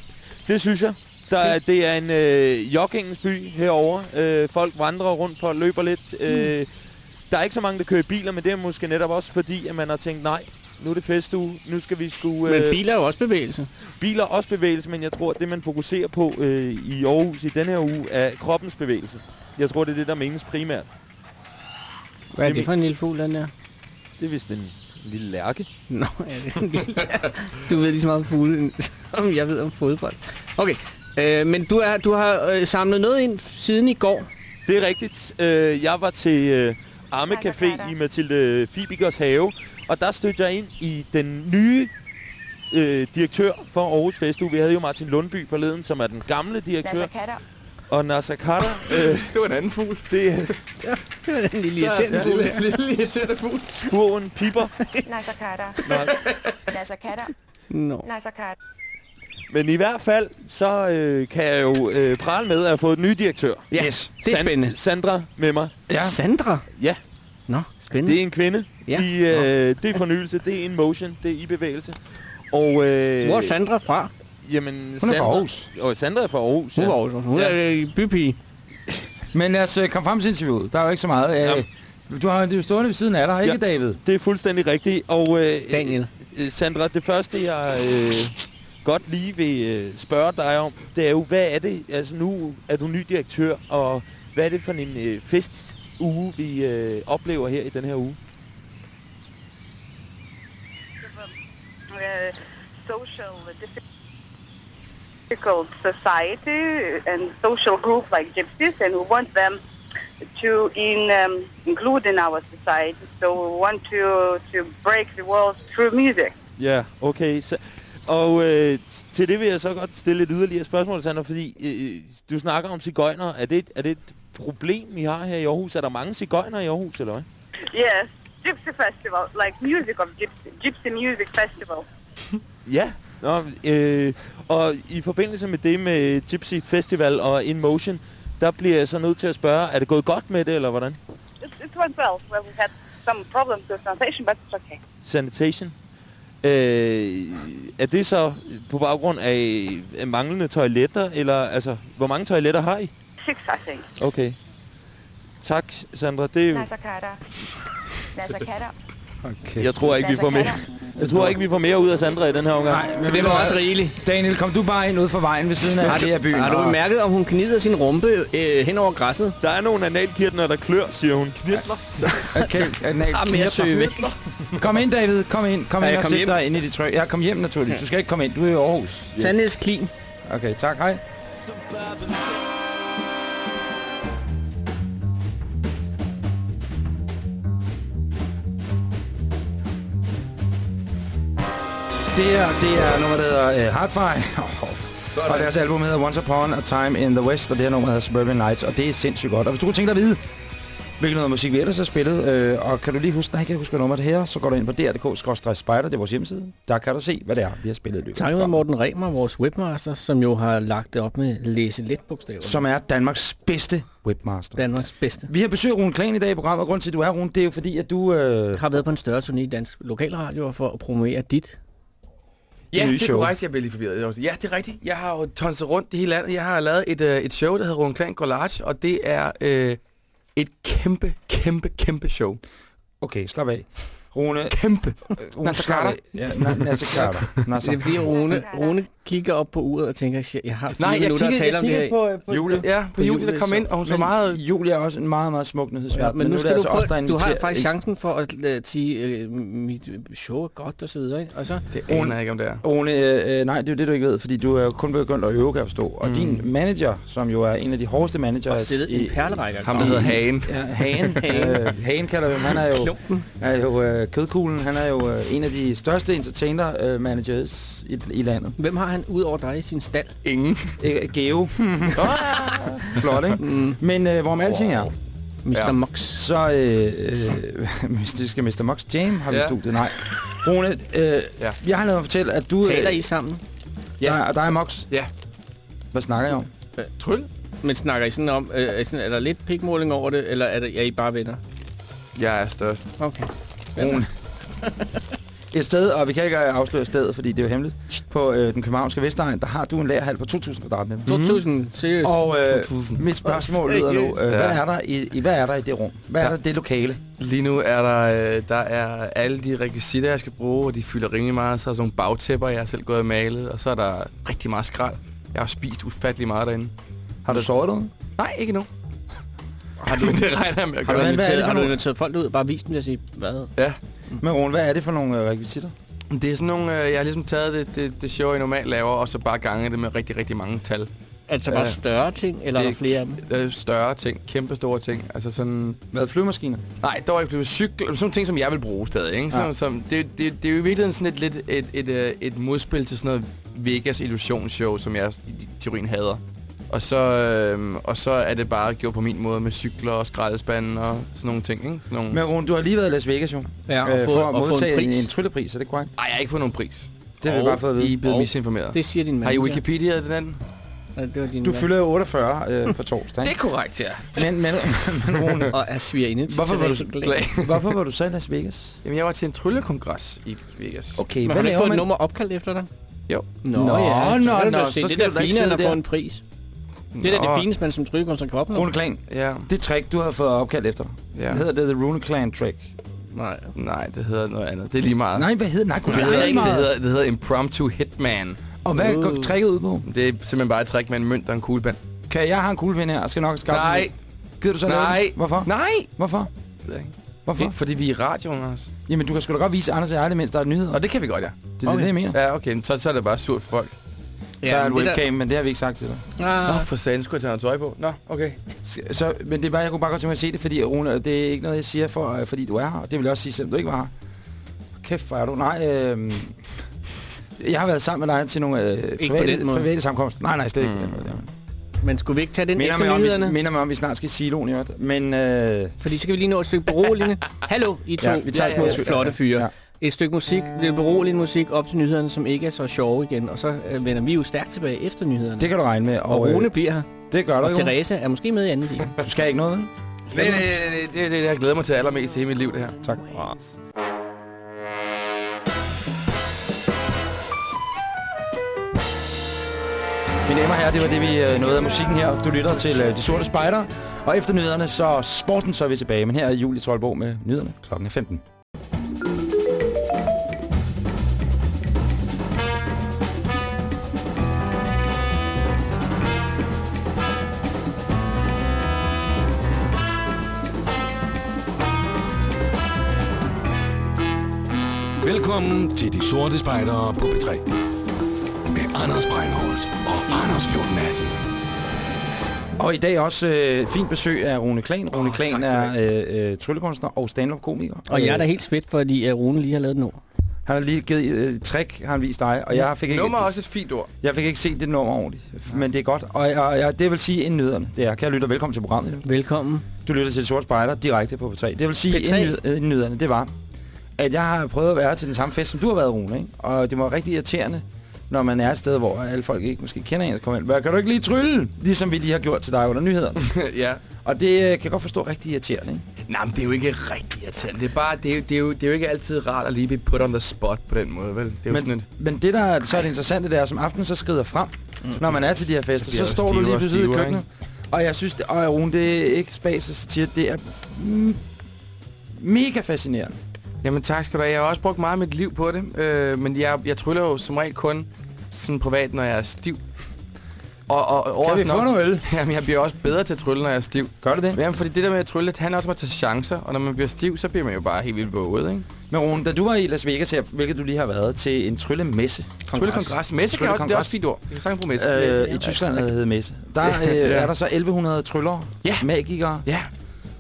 Det synes jeg. Der er, det er en øh, joggingens by herovre. Øh, folk vandrer rundt, folk løber lidt. Øh, der er ikke så mange, der kører i biler, men det er måske netop også fordi, at man har tænkt, nej, nu er det festuge, nu skal vi sgu... Men biler er jo også bevægelse. biler er også bevægelse, men jeg tror, at det, man fokuserer på øh, i Aarhus i denne her uge, er kroppens bevægelse. Jeg tror, det er det, der menes primært. Hvad er Det det for en lille fugl, den der? Det er vist en, lille lærke. Nå, ja, det er en lille... Du ved lige så meget om fugle, som jeg ved om fodbold. Okay, øh, men du, er, du har øh, samlet noget ind siden i går. Det er rigtigt. Øh, jeg var til øh, Arme Café i Mathilde Fibikers have, og der stødte jeg ind i den nye øh, direktør for Aarhus Festuge. Vi havde jo Martin Lundby forleden, som er den gamle direktør. Nasser Katter. Og Nasser Carter, øh, Det var en anden fugl. det er Det var den lille irriterende Ja, fugl. lille, lille irriterende fugl. spurven Piper. Nasser Katter. Nasser Katter. Nå. Nasser Katter. Men i hvert fald, så øh, kan jeg jo øh, prale med at have fået en ny direktør. Ja, Yes. det er spændende. Sandra med mig. Ja. Sandra? Ja. Nå, spændende. Det er en kvinde. Ja. De, øh, det er fornyelse, det er in motion, det er i bevægelse. Og, øh, Hvor er Sandra fra? Jamen, Hun er Sandra, fra Aarhus. Og Sandra er fra Aarhus, Hun ja. var også. Hun Ja. er øh, bypige. Men lad os uh, komme frem til interviewet. Der er jo ikke så meget. Ja. Uh, du har det jo stående ved siden af dig, ikke David? Det er fuldstændig rigtigt. Og øh, Daniel. øh, Sandra, det første, jeg øh, godt lige vil øh, spørge dig om, det er jo, hvad er det? Altså, nu er du ny direktør, og hvad er det for en øh, festuge, vi øh, oplever her i den her uge? uh, social difficult society and social group like gypsies, and we want them to in, um, include in our society. So we want to to break the walls through music. Ja, okay. Så, og øh, til det vil jeg så godt stille et yderligere spørgsmål, Sandra, fordi øh, du snakker om cigøjner. Er det, er det et problem, I har her i Aarhus? Er der mange cigøjner i Aarhus, eller hvad? Yes, Gypsy Festival, like music of Gypsy, Gypsy Music Festival. Ja. Nå, øh, og i forbindelse med det med Gypsy Festival og In Motion, der bliver jeg så nødt til at spørge, er det gået godt med det, eller hvordan? It, it went well. Well, we had some problems with sanitation, but it's okay. Sanitation. Øh, er det så på baggrund af, af manglende toiletter, eller altså, hvor mange toiletter har I? Six, I think. Okay. Tak, Sandra. Det er jo, Nasser Katter. Nasser Katter. Okay. jeg tror ikke, vi får mere. Jeg tror ikke, vi får mere ud af Sandra i den her omgang. Nej, men Det var også rigeligt. Daniel, kom du bare ind ud for vejen ved siden af Har det her byen. har du bemærket, om hun gnider sin rumpe øh, hen over græsset? Der er nogle analkirtner, der klør, siger hun. Okay, anal- mere søge væk. Kom ind, David. Kom ind. Kom Ja, ind og sæt hjem. dig ind i dit tryk. Ja, kom hjem naturligvis. Du skal ikke komme ind. Du er i Aarhus. Tandels klin. Okay, tak. Hej. Det her, det er nummer, der hedder uh, Hardfire. Oh, og deres album hedder Once Upon a Time in the West, og det her nummer hedder Suburban Nights, og det er sindssygt godt. Og hvis du kunne tænke dig at vide, hvilken noget musik vi ellers har spillet, øh, og kan du lige huske, nej, jeg kan huske, hvad nummer det her, så går du ind på dr.dk-spider, det er vores hjemmeside. Der kan du se, hvad det er, vi har spillet i løbet. Tak med. Morten Remer, vores webmaster, som jo har lagt det op med læse let bogstaver. Som er Danmarks bedste webmaster. Danmarks bedste. Vi har besøg Rune Klan i dag i programmet, og grund til, at du er, Rune, det er jo fordi, at du... Øh, Har været på en større turné i Dansk Lokalradio for at promovere dit Ja, nye det er show. korrekt, jeg bliver lige forvirret. Også- Ja, det er rigtigt. Jeg har jo tonset rundt i hele landet. Jeg har lavet et, øh, et show, der hedder Rune Klan Collage, og det er øh, et kæmpe, kæmpe, kæmpe show. Okay, slap af. Rune, Kæmpe. Rune Nasser Carter. Ja, na- Nasser Carter. Det er fordi, Rune, Rune kigger op på uret og tænker, jeg har fire Nej, jeg minutter at kiggede, tale jeg om det her. på, på Julie. Ja, på, På Julie, der kom så- ind, og hun så Men meget... Julie er også en meget, meget smuk nyhedsvært. Ja, men, nu er skal det du altså der prøve, du har faktisk chancen for at uh, sige, uh, mit show er godt og så videre, ikke? Og så, Det aner jeg ikke, om det er. Rune, øh, øh, nej, det er jo det, du ikke ved, fordi du er jo kun begyndt at øve, kan jeg forstå. Og Mm. din manager, som jo er en af de hårdeste og managers... stillet en perlerække. Ham, der hedder Hagen. Ja, Hagen. Hagen. øh, Hagen kalder vi ham. Han er jo, er jo øh, kødkuglen. Han er jo øh, en af de største entertainer øh, i, i landet. Hvem har han ud over dig i sin stald? Ingen. Øh, Geo. Flot, ikke? Mm. Men øh, hvorom alting er, Mr. Ja. Mox. så øh, øh, mystiske Mr. Mox Jam har vi Ja. studiet. Nej. Rune, øh, Ja. jeg har lavet mig fortælle, at du... Taler øh, I sammen? Ja. Der, der er Mox. Ja. Hvad snakker jeg om? Tryl. Men snakker I sådan om, øh, er, sådan, er der lidt pikmåling over det, eller er, det, er I bare venner? Jeg er størst. Okay. Rune. Et sted, og vi kan ikke afsløre stedet, fordi det er jo hemmeligt, på øh, den københavnske Vestegn, der har du en lagerhal på 2.000 kvadratmeter. 2.000, seriøst. Og øh, 2.000. mit spørgsmål lyder nu, øh, hvad, er der i, i, hvad er der i det rum? Hvad er der i det lokale? Lige nu er der, øh, der er alle de rekvisitter, jeg skal bruge, og de fylder rimelig meget. Så er der sådan nogle bagtæpper, jeg har selv gået og malet, og så er der rigtig meget skrald. Jeg har spist ufattelig meget derinde. Har du sovet derude? Nej, ikke nu. Har du, Men det regner jeg med at Har du, gøre. Inviteret, har du inviteret folk ud og bare vist dem og sige, hvad? Ja, Men Rune, hvad er det for nogle øh, rekvisitter? det er sådan nogle, øh, jeg har ligesom taget det, det, det show, jeg normalt laver, og så bare ganget det med rigtig, rigtig mange tal. Altså bare Ja. større ting, eller er Det der flere af dem? Øh, større ting, kæmpe store ting. Altså sådan... Hvad, flyvemaskiner? Nej, der var ikke blevet cykel, sådan nogle ting, som jeg vil bruge stadig. Ikke? Sådan, Ja. som, det, det, det er jo i virkeligheden sådan et, lidt et, et, et, et modspil til sådan noget Vegas illusionsshow, som jeg i teorien hader. Og så, øhm, og så er det bare gjort på min måde med cykler og skraldespanden og sådan nogle ting. Ikke? Sådan nogle... Men Rune, du har lige været i Las Vegas jo, Ja, øh, for at og få modtage en en, en tryllepris, er det korrekt? Ej, jeg har ikke fået nogen pris. Det har vi bare fået at vide. I er blevet Og- misinformeret. Det siger din Har I. Wikipedia den? Ja, det var din Du mand. fylder jo 48 øh, på torsdag, Det er korrekt, ja. Men, men, men Rune, Og er svigerinde til hvorfor var, du, Glæ. hvorfor var du så i Las Vegas? Jamen, jeg var til en tryllekongres i Vegas. Okay, Men hvad har du fået et nummer opkaldt efter dig? Jo. Nå, Nå, ja. nå, nå, så skal det du er da ikke sidde der. en pris. Det er da det fineste, man som tryllekunstner kan opnå. Rune Klan, Ja, det trick, du har fået opkaldt efter dig. ja. Det hedder det The Rune Clan Trick. Nej. Nej, det hedder noget andet. Det er lige meget. Nej, hvad hedder nej, det, det? hedder, er ikke, det, hedder, det hedder Impromptu Hitman. Og hvad går Uh. tricket ud på? Det er simpelthen bare et trick med en mønt og en kuglepen. Kan jeg har en kuglepen her, og skal nok skaffe Nej, den? Gider du så Nej. det? Hvorfor? nej! Hvorfor? Det ved jeg ikke. Hvorfor? Ikke fordi vi er i radioen også. Jamen, du kan sgu da godt vise Anders og jeg det, mens der er nyheder. Og det kan vi godt, ja. det er okay. det, jeg mener. Ja, okay. Så, så er det bare surt for folk. Ja, der er en men det webcam, men det har vi ikke sagt til dig. Nå, for satan, skulle jeg tage noget tøj på? Nå, okay. Så, men det er bare, jeg kunne bare godt tænke mig at se det, fordi Rune, det er ikke noget, jeg siger, for, øh, fordi du er her. Det vil jeg også sige, selvom du ikke var her. Kæft, hvor er du. Nej, øh, jeg har været sammen med dig til nogle øh, på private, private sammenkomster. Nej, nej, slet ikke. Mm. på den måde, ja. men skulle vi ikke tage den Minder efter mig, nyhederne? minder mig om, vi snart skal siloen i øvrigt. Men øh, Fordi så kan vi lige nå et stykke beroligende. Hallo, I to Ja, vi tager ja, små ja, stykker. flotte fyre. Ja. Et stykke musik, det er beroligende musik op til nyhederne, som ikke er så sjove igen. Og så øh, vender vi jo stærkt tilbage efter nyhederne. det kan du regne med. og Og, Rune øh, bliver her. det gør du Og jo. Therese er måske med i anden time. Du skal ikke noget, vel? Nej, nej, nej, det er det, jeg glæder mig til allermest i hele mit liv, det her. Tak. Mine damer og herrer, det var det, vi øh, nåede af musikken her. Du lytter til øh, De Sorte Spejder. Og efter nyhederne, så sporten, så er vi tilbage. Men her er Julie Troldborg med nyhederne klokken er 15. Velkommen til De Sorte Spejdere på B3. Med Anders Breinholt og Anders Lund Madsen. Og i dag også øh, fint besøg af Rune Klan. Rune Åh, Klan er øh, øh, tryllekunstner og stand-up-komiker. Og jeg er da Øh, helt svedt, fordi øh, Rune lige har lavet den ord. Han har lige givet øh, et trick, har han vist dig, og jeg fik ikke, Nummer er også et fint ord. jeg fik ikke set det nummer ordentligt, men det er godt. Og, og, og det vil sige inden nyhederne. Det er, kære lytter, velkommen til programmet. Velkommen. Du lytter til Det Sorte Spejder direkte på P3. Det vil sige, P3? inden nyhederne, det var, at jeg har prøvet at være til den samme fest, som du har været, Rune. Ikke? Og det var rigtig irriterende, når man er et sted, hvor alle folk ikke måske kender en, kommer ind. Hvad, kan du ikke lige trylle? Ligesom vi lige har gjort til dig under nyhederne. ja. Og det øh, kan jeg godt forstå rigtig irriterende, ikke? Nej, men det er jo ikke rigtig irriterende. Det er, bare, det, er, det, er jo, det er jo ikke altid rart at lige blive put on the spot på den måde, vel? Det er jo sådan Men, et... men det, der er, så er det interessante, det er, som aftenen så skrider frem, mm. når man er til de her fester, så, jo står du lige pludselig i køkkenet. Og jeg synes, det, og Rune, det er ikke spas og satire, det er mm, mega fascinerende. Jamen tak skal du have. Jeg har også brugt meget af mit liv på det. Øh, men jeg, jeg tryller jo som regel kun sådan privat, når jeg er stiv. Og, og, og Kan vi få noget øl? Jamen, jeg bliver også bedre til at trylle, når jeg er stiv. Gør det det? Jamen, fordi det der med at trylle, det handler også om at tage chancer. Og når man bliver stiv, så bliver man jo bare helt vildt våget, ikke? Men Rune, da du var i Las Vegas her, hvilket du lige har været, til en tryllemesse. Tryllekongres. Messe kan også, det er også fint ord. Jeg kan sagtens bruge messe. Øh, I Tyskland der hedder messe. Der øh, er der så 1100 tryllere, Ja. magikere, Ja.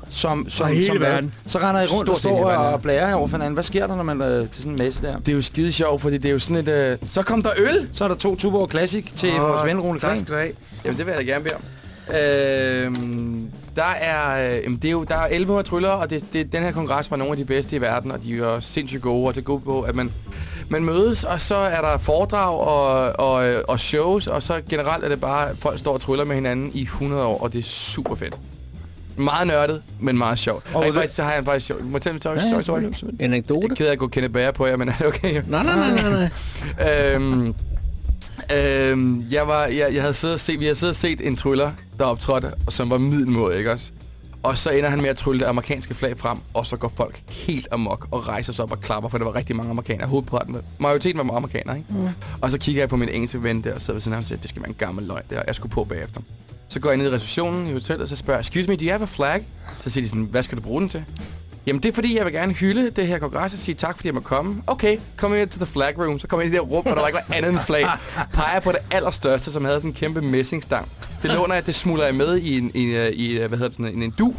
Som, som, hele som verden. Så render I rundt og Stort set står verden, ja. og blærer her over for hinanden. Hvad sker der, når man er til sådan en messe der? Det er jo skide sjovt, fordi det er jo sådan et... Øh... Så kom der øl! Så er der to Tuborg Classic til Åh, vores ven Rune Tak skal du have. Jamen, det vil jeg da gerne bede om. Øhm, der er, øh, det er jo, der er 1100 tryller, og det, det, den her kongres var nogle af de bedste i verden, og de er sindssygt gode, og det går på, at man, man mødes, og så er der foredrag og, og, øh, og shows, og så generelt er det bare, at folk står og tryller med hinanden i 100 år, og det er super fedt. Meget nørdet, men meget sjovt. Og det- faktisk, så har jeg faktisk sjovt. Må jeg en story? Ja, story, ja. Anekdote? Jeg er ked af at gå kende bære på jer, men er det okay? Nej, nej, nej, nej, nej. øhm, øhm, jeg, var, jeg, jeg havde siddet og set, vi havde siddet og set en tryller, der optrådte, og som var middelmåde, ikke også? Og så ender han med at trylle det amerikanske flag frem, og så går folk helt amok og rejser sig op og klapper, for der var rigtig mange amerikanere. Hovedparten, majoriteten var amerikanere, ikke? Mm. Og så kigger jeg på min engelske ven der, og sidder ved siden af ham og siger, det skal være en gammel løgn der, jeg skulle på bagefter. Så går jeg ned i receptionen i hotellet, og så spørger jeg, excuse me, do you have a flag? Så siger de sådan, hvad skal du bruge den til? Jamen det er fordi, jeg vil gerne hylde det her kongres og sige tak, fordi jeg må komme. Okay, kom ind til the flag room. Så kom jeg ind i det der rum, hvor der var ikke var andet end flag. Peger på det allerstørste, som havde sådan en kæmpe messingstang. Det låner jeg, det smuldrer jeg med i en, i, øh, i øh, hvad hedder det, sådan en, en du.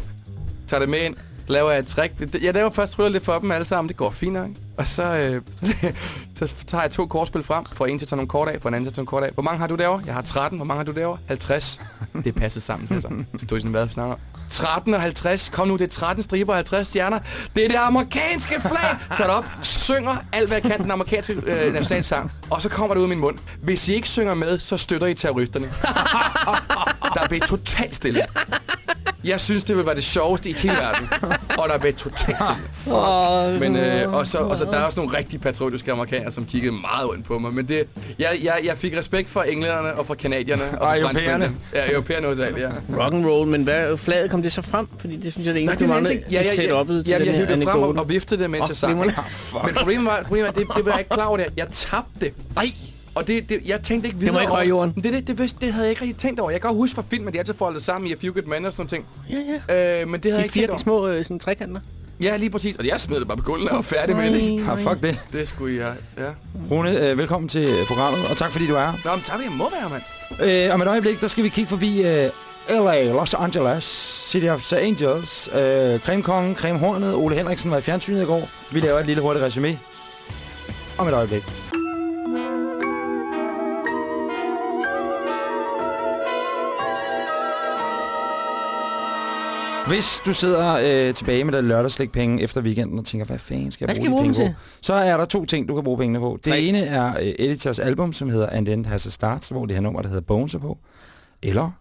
Tager det med ind, laver jeg et trick. Jeg laver først tryller lidt for dem alle sammen, det går fint nok. Og så, øh, så tager jeg to kortspil frem, får en til at tage nogle kort af, får en anden til at tage nogle kort af. Hvor mange har du derovre? Jeg har 13. Hvor mange har du derovre? 50. Det passer sammen, så. Så stod I sådan, hvad snakker 13 og 50. Kom nu, det er 13 striber og 50 stjerner. Det er det amerikanske flag. Så er op, synger alt, hvad jeg kan, den amerikanske øh, nationalsang. Og så kommer det ud af min mund. Hvis I ikke synger med, så støtter I terroristerne. Der blev totalt stille. Jeg synes, det ville være det sjoveste i hele verden. Og der blev totalt stille. Men, øh, og, så, og så der er også nogle rigtig patriotiske amerikanere, som kiggede meget ondt på mig. Men det, jeg, jeg, jeg fik respekt for englænderne og for kanadierne. Og, Og for europæerne. Ja, europæerne hovedsageligt, ja. Rock and roll, men hvad flaget kom det så frem? Fordi det synes jeg, det eneste, du manglede ja, ja, ja, til ja, den jeg her hævde det frem og, anekdote. og viftede det, mens Åh, jeg sang. Men problemet var, problemet var det, det var jeg ikke klar over det. Jeg tabte det. Ej, Og det, det, jeg tænkte ikke videre må ikke røre jorden. Det, det, det, vidste- det, havde jeg ikke rigtig tænkt over. Jeg kan godt huske fra film, at de altid foldet sammen i A Few Good Men og sådan nogle ting. ja, ja. Øh, men det havde jeg De ikke fire tænkt de over. små øh, sådan, trekanter. Ja, lige præcis. Og jeg smed det bare på gulvet og var færdig med det. Ja, fuck det. Det skulle jeg, ja. Rune, øh, velkommen til programmet, og tak fordi du er her. Nå, men tak, jeg må være, mand. Øh, om et øjeblik, der skal vi kigge forbi øh, LA, Los Angeles, City of the Angels, øh, Cremekongen, Cremehornet, Ole Henriksen var i fjernsynet i går. Vi laver et lille hurtigt resume. Om et øjeblik. Hvis du sidder øh, tilbage med det lørdagslægpenge efter weekenden og tænker, hvad fanden skal jeg Hvad bruge skal de bruge penge på? Så er der to ting, du kan bruge pengene på. Det Tre. ene er øh, Editors album, som hedder And Then Has a Start, hvor det her nummer, der hedder Bones er på. Eller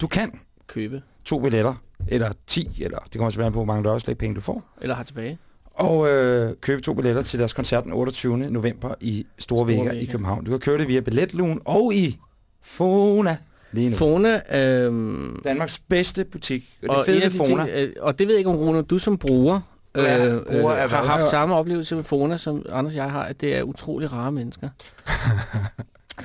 du kan Købe. to billetter, eller 10, eller det kommer selvfølgelig an på, hvor mange lørdagslægpenge du får. Eller har tilbage. Og øh, købe to billetter til deres koncert den 28. november i Store, Store Vega i. København. Du kan købe det via Billetlugen og i Fona lige nu. Fona, øhm, Danmarks bedste butik. Og det og, fede ved de Fona, ting, øh, og det ved jeg ikke om Rune, du som bruger, Ja, øh, øh, bruger af har haft samme oplevelse med Fona, som Anders og jeg har, at det er utrolig rare mennesker.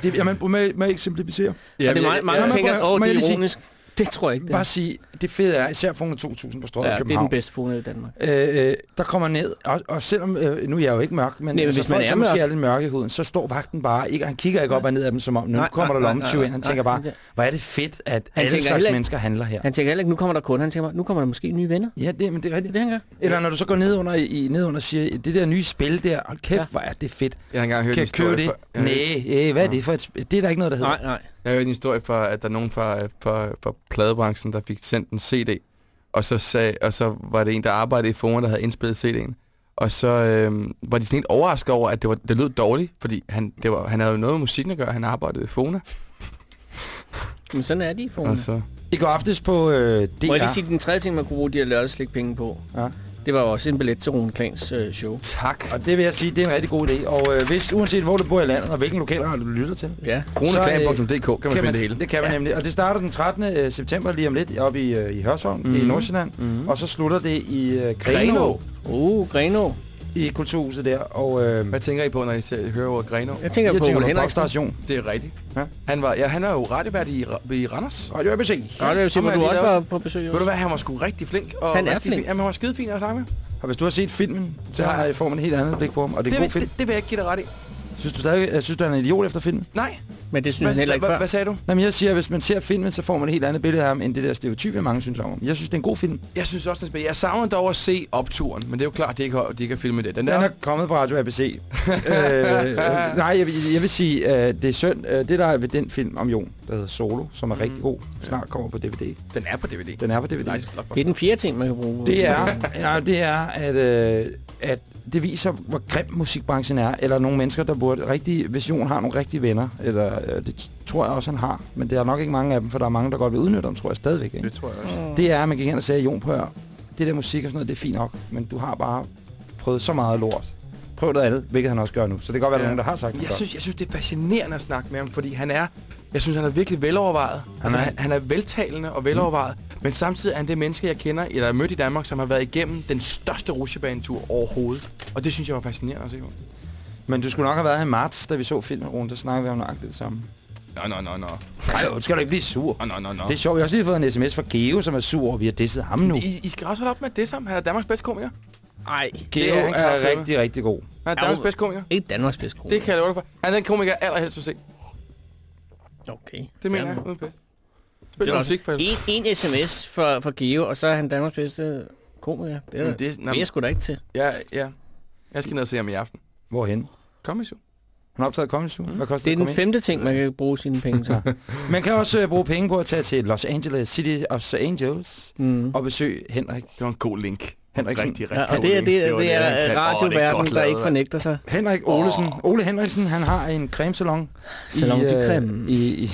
det, jamen, må jeg, må jeg eksemplificere? Ja, det er mange, mange ja, tænker, må det jeg er lige sige- ironisk. Det tror jeg ikke, det Bare er. sige, det fede er, især Fona 2000 på Strøget Ja, i det er København. den bedste Fona i Danmark. Øh, øh, der kommer ned, og, og selvom, øh, nu er jeg jo ikke mørk, men, Nej, altså, hvis man folk, er som måske er lidt mørke i huden, så står vagten bare, ikke, han kigger ikke op og ned af dem, som om, nu Nej, kommer nej, der nej, lommetyv nej, ind. Han nej, tænker bare, nej. hvor er det fedt, at Han alle tænker slags ikke- mennesker handler her. Han tænker heller ikke, nu kommer der kun. Han tænker, nu kommer der måske nye venner. Ja, det, men det er rigtigt. er det, han gør. Eller når du så går ned under, i, ned under og siger, det der nye spil der, hold kæft, Ja. hvor er det fedt. Jeg har engang hørt Kan en købe det? for... Nej, øh, hvad er det for et spil? Det er der ikke noget, der hedder. Nej, nej. Jeg har hørt en historie for, at der er nogen fra, fra, fra pladebranchen, der fik sendt en CD, og så, sag, og så var det en, der arbejdede i foren, der havde indspillet CD'en. Og så øh, var de sådan helt overrasket over, at det, var, det lød dårligt, fordi han, det var, han havde jo noget med musikken at gøre. Han arbejdede i Fona. Men sådan er de i Og formen. så, I går aftes på øh, DR. Må jeg lige sige, den tredje ting, man kunne bruge de her lørdagslik penge på, Ja. Det var også en billet til Rune Klans øh, show. tak. Og det vil jeg sige, det er en rigtig god idé. Og øh, hvis, uanset hvor du bor i landet, og hvilken lokalradio du lytter til, Ja. Kroneklan.dk kan man kan finde det hele. Det kan man nemlig. Og det starter den 13. øh, september lige om lidt oppe i, øh, i Hørsholm. Mm. Det er i Mhm. Nordsjælland. Mm. Og så slutter det i øh, Greno, Greno. Uh, Greno. I kulturhuset der. Og øh, Hvad tænker I på, når I ser, hører ordet Greno? Jeg tænker jeg på tænker Ole på Henriksen. Station. Det er rigtigt. Ja. Han var, ja, han er jo radiovært i, i Randers. Radio ABC. Ja, Ham at er du også var på besøg. Ved du hvad, han var sgu rigtig flink. Og Han er rigtig flink. Fin. Jamen, han var skide fin at snakke med. Og hvis du har set filmen, så Ja. har får man et helt andet blik på ham. Og det er Det, en god film. det, det vil jeg ikke give dig ret i. Synes du stadig, øh, synes du, han er en idiot efter filmen? Nej. Men det synes Hvad, han heller ikke hvad, før. hvad sagde du? Jamen, jeg siger, at hvis man ser filmen, så får man et helt andet billede af ham, end det der stereotype, mange synes om. Jeg synes, det er en god film. Jeg synes også, det er spændende. Jeg savner dog at se opturen, men det er jo klart, at de ikke har, de ikke har filmet det. Den der, Den er kommet på Radio ABC. øh, nej, jeg vil, jeg vil sige, at det er synd. Øh, det der er ved den film om Jon, der hedder Solo, som er Mm. rigtig god, snart kommer på DVD. den er på DVD. Den er på DVD. Nice. Det er den fjerde ting, man kan bruge. Det er, ja, det er at, øh, at det viser, hvor grim musikbranchen er, eller nogle mennesker, der burde rigtig, hvis Jon har nogle rigtige venner, eller øh, det tror jeg også, han har, men det er nok ikke mange af dem, for der er mange, der godt vil udnytte dem, tror jeg stadigvæk. Ikke? Det tror jeg også. Det er, at man gik hen og sagde, Jon, prøv at høre, det der musik og sådan noget, det er fint nok, men du har bare prøvet så meget lort. Prøv noget andet, hvilket han også gør nu. Så det kan godt være, at Ja. nogen, der har sagt det Jeg synes, jeg synes, det er fascinerende at snakke med ham, fordi han er... Jeg synes, han er virkelig velovervejet. Han altså, er- han, han er veltalende og velovervejet. Mm. Men samtidig er han det menneske, jeg kender, eller er mødt i Danmark, som har været igennem den største rutsjebanetur overhovedet. Og det synes jeg var fascinerende at se på. Men du skulle nok have været her i marts, da vi så filmen rundt, der snakkede vi om nøjagtigt det samme. Nå, nå, nå, nå. Nej, jo, skal du ikke blive sur. Nå, nå, nå, nå. Det er sjovt, jeg har også lige fået en sms fra Geo, som er sur over, vi har disset ham nu. I, I skal også holde op med det sammen. Han er Danmarks bedste komiker. Ej, Geo det er han er, rigtig, rigtig god. Han er Danmarks bedste komiker. ikke Danmarks bedste krone. Det kan jeg love dig for. Han er den komiker, jeg allerhelst vil se. Okay. Det mener Jamen. jeg. Uden pæst. Det Spil er noget også musik for en, en sms for, for Geo, og så er han Danmarks bedste komiker. Det er Men det, nå, jeg sgu da ikke til. Ja, ja. Jeg skal ned og se ham i aften. Hvorhen? Kom i så. Han har optaget Comedy Zoo. Hvad koster Det er den femte ting, man kan bruge sine penge til. Man kan også uh, bruge penge på at tage til Los Angeles, City of Angels, Mm. og besøge Henrik Det var en god link. Henriksen. Rigtig, Ja, rigtig og det er, det, det, det er det er radioverden, der ikke fornægter sig. Henrik Olesen. Ole Henriksen, han har en cremesalon Salon i, de øh, creme. i, i,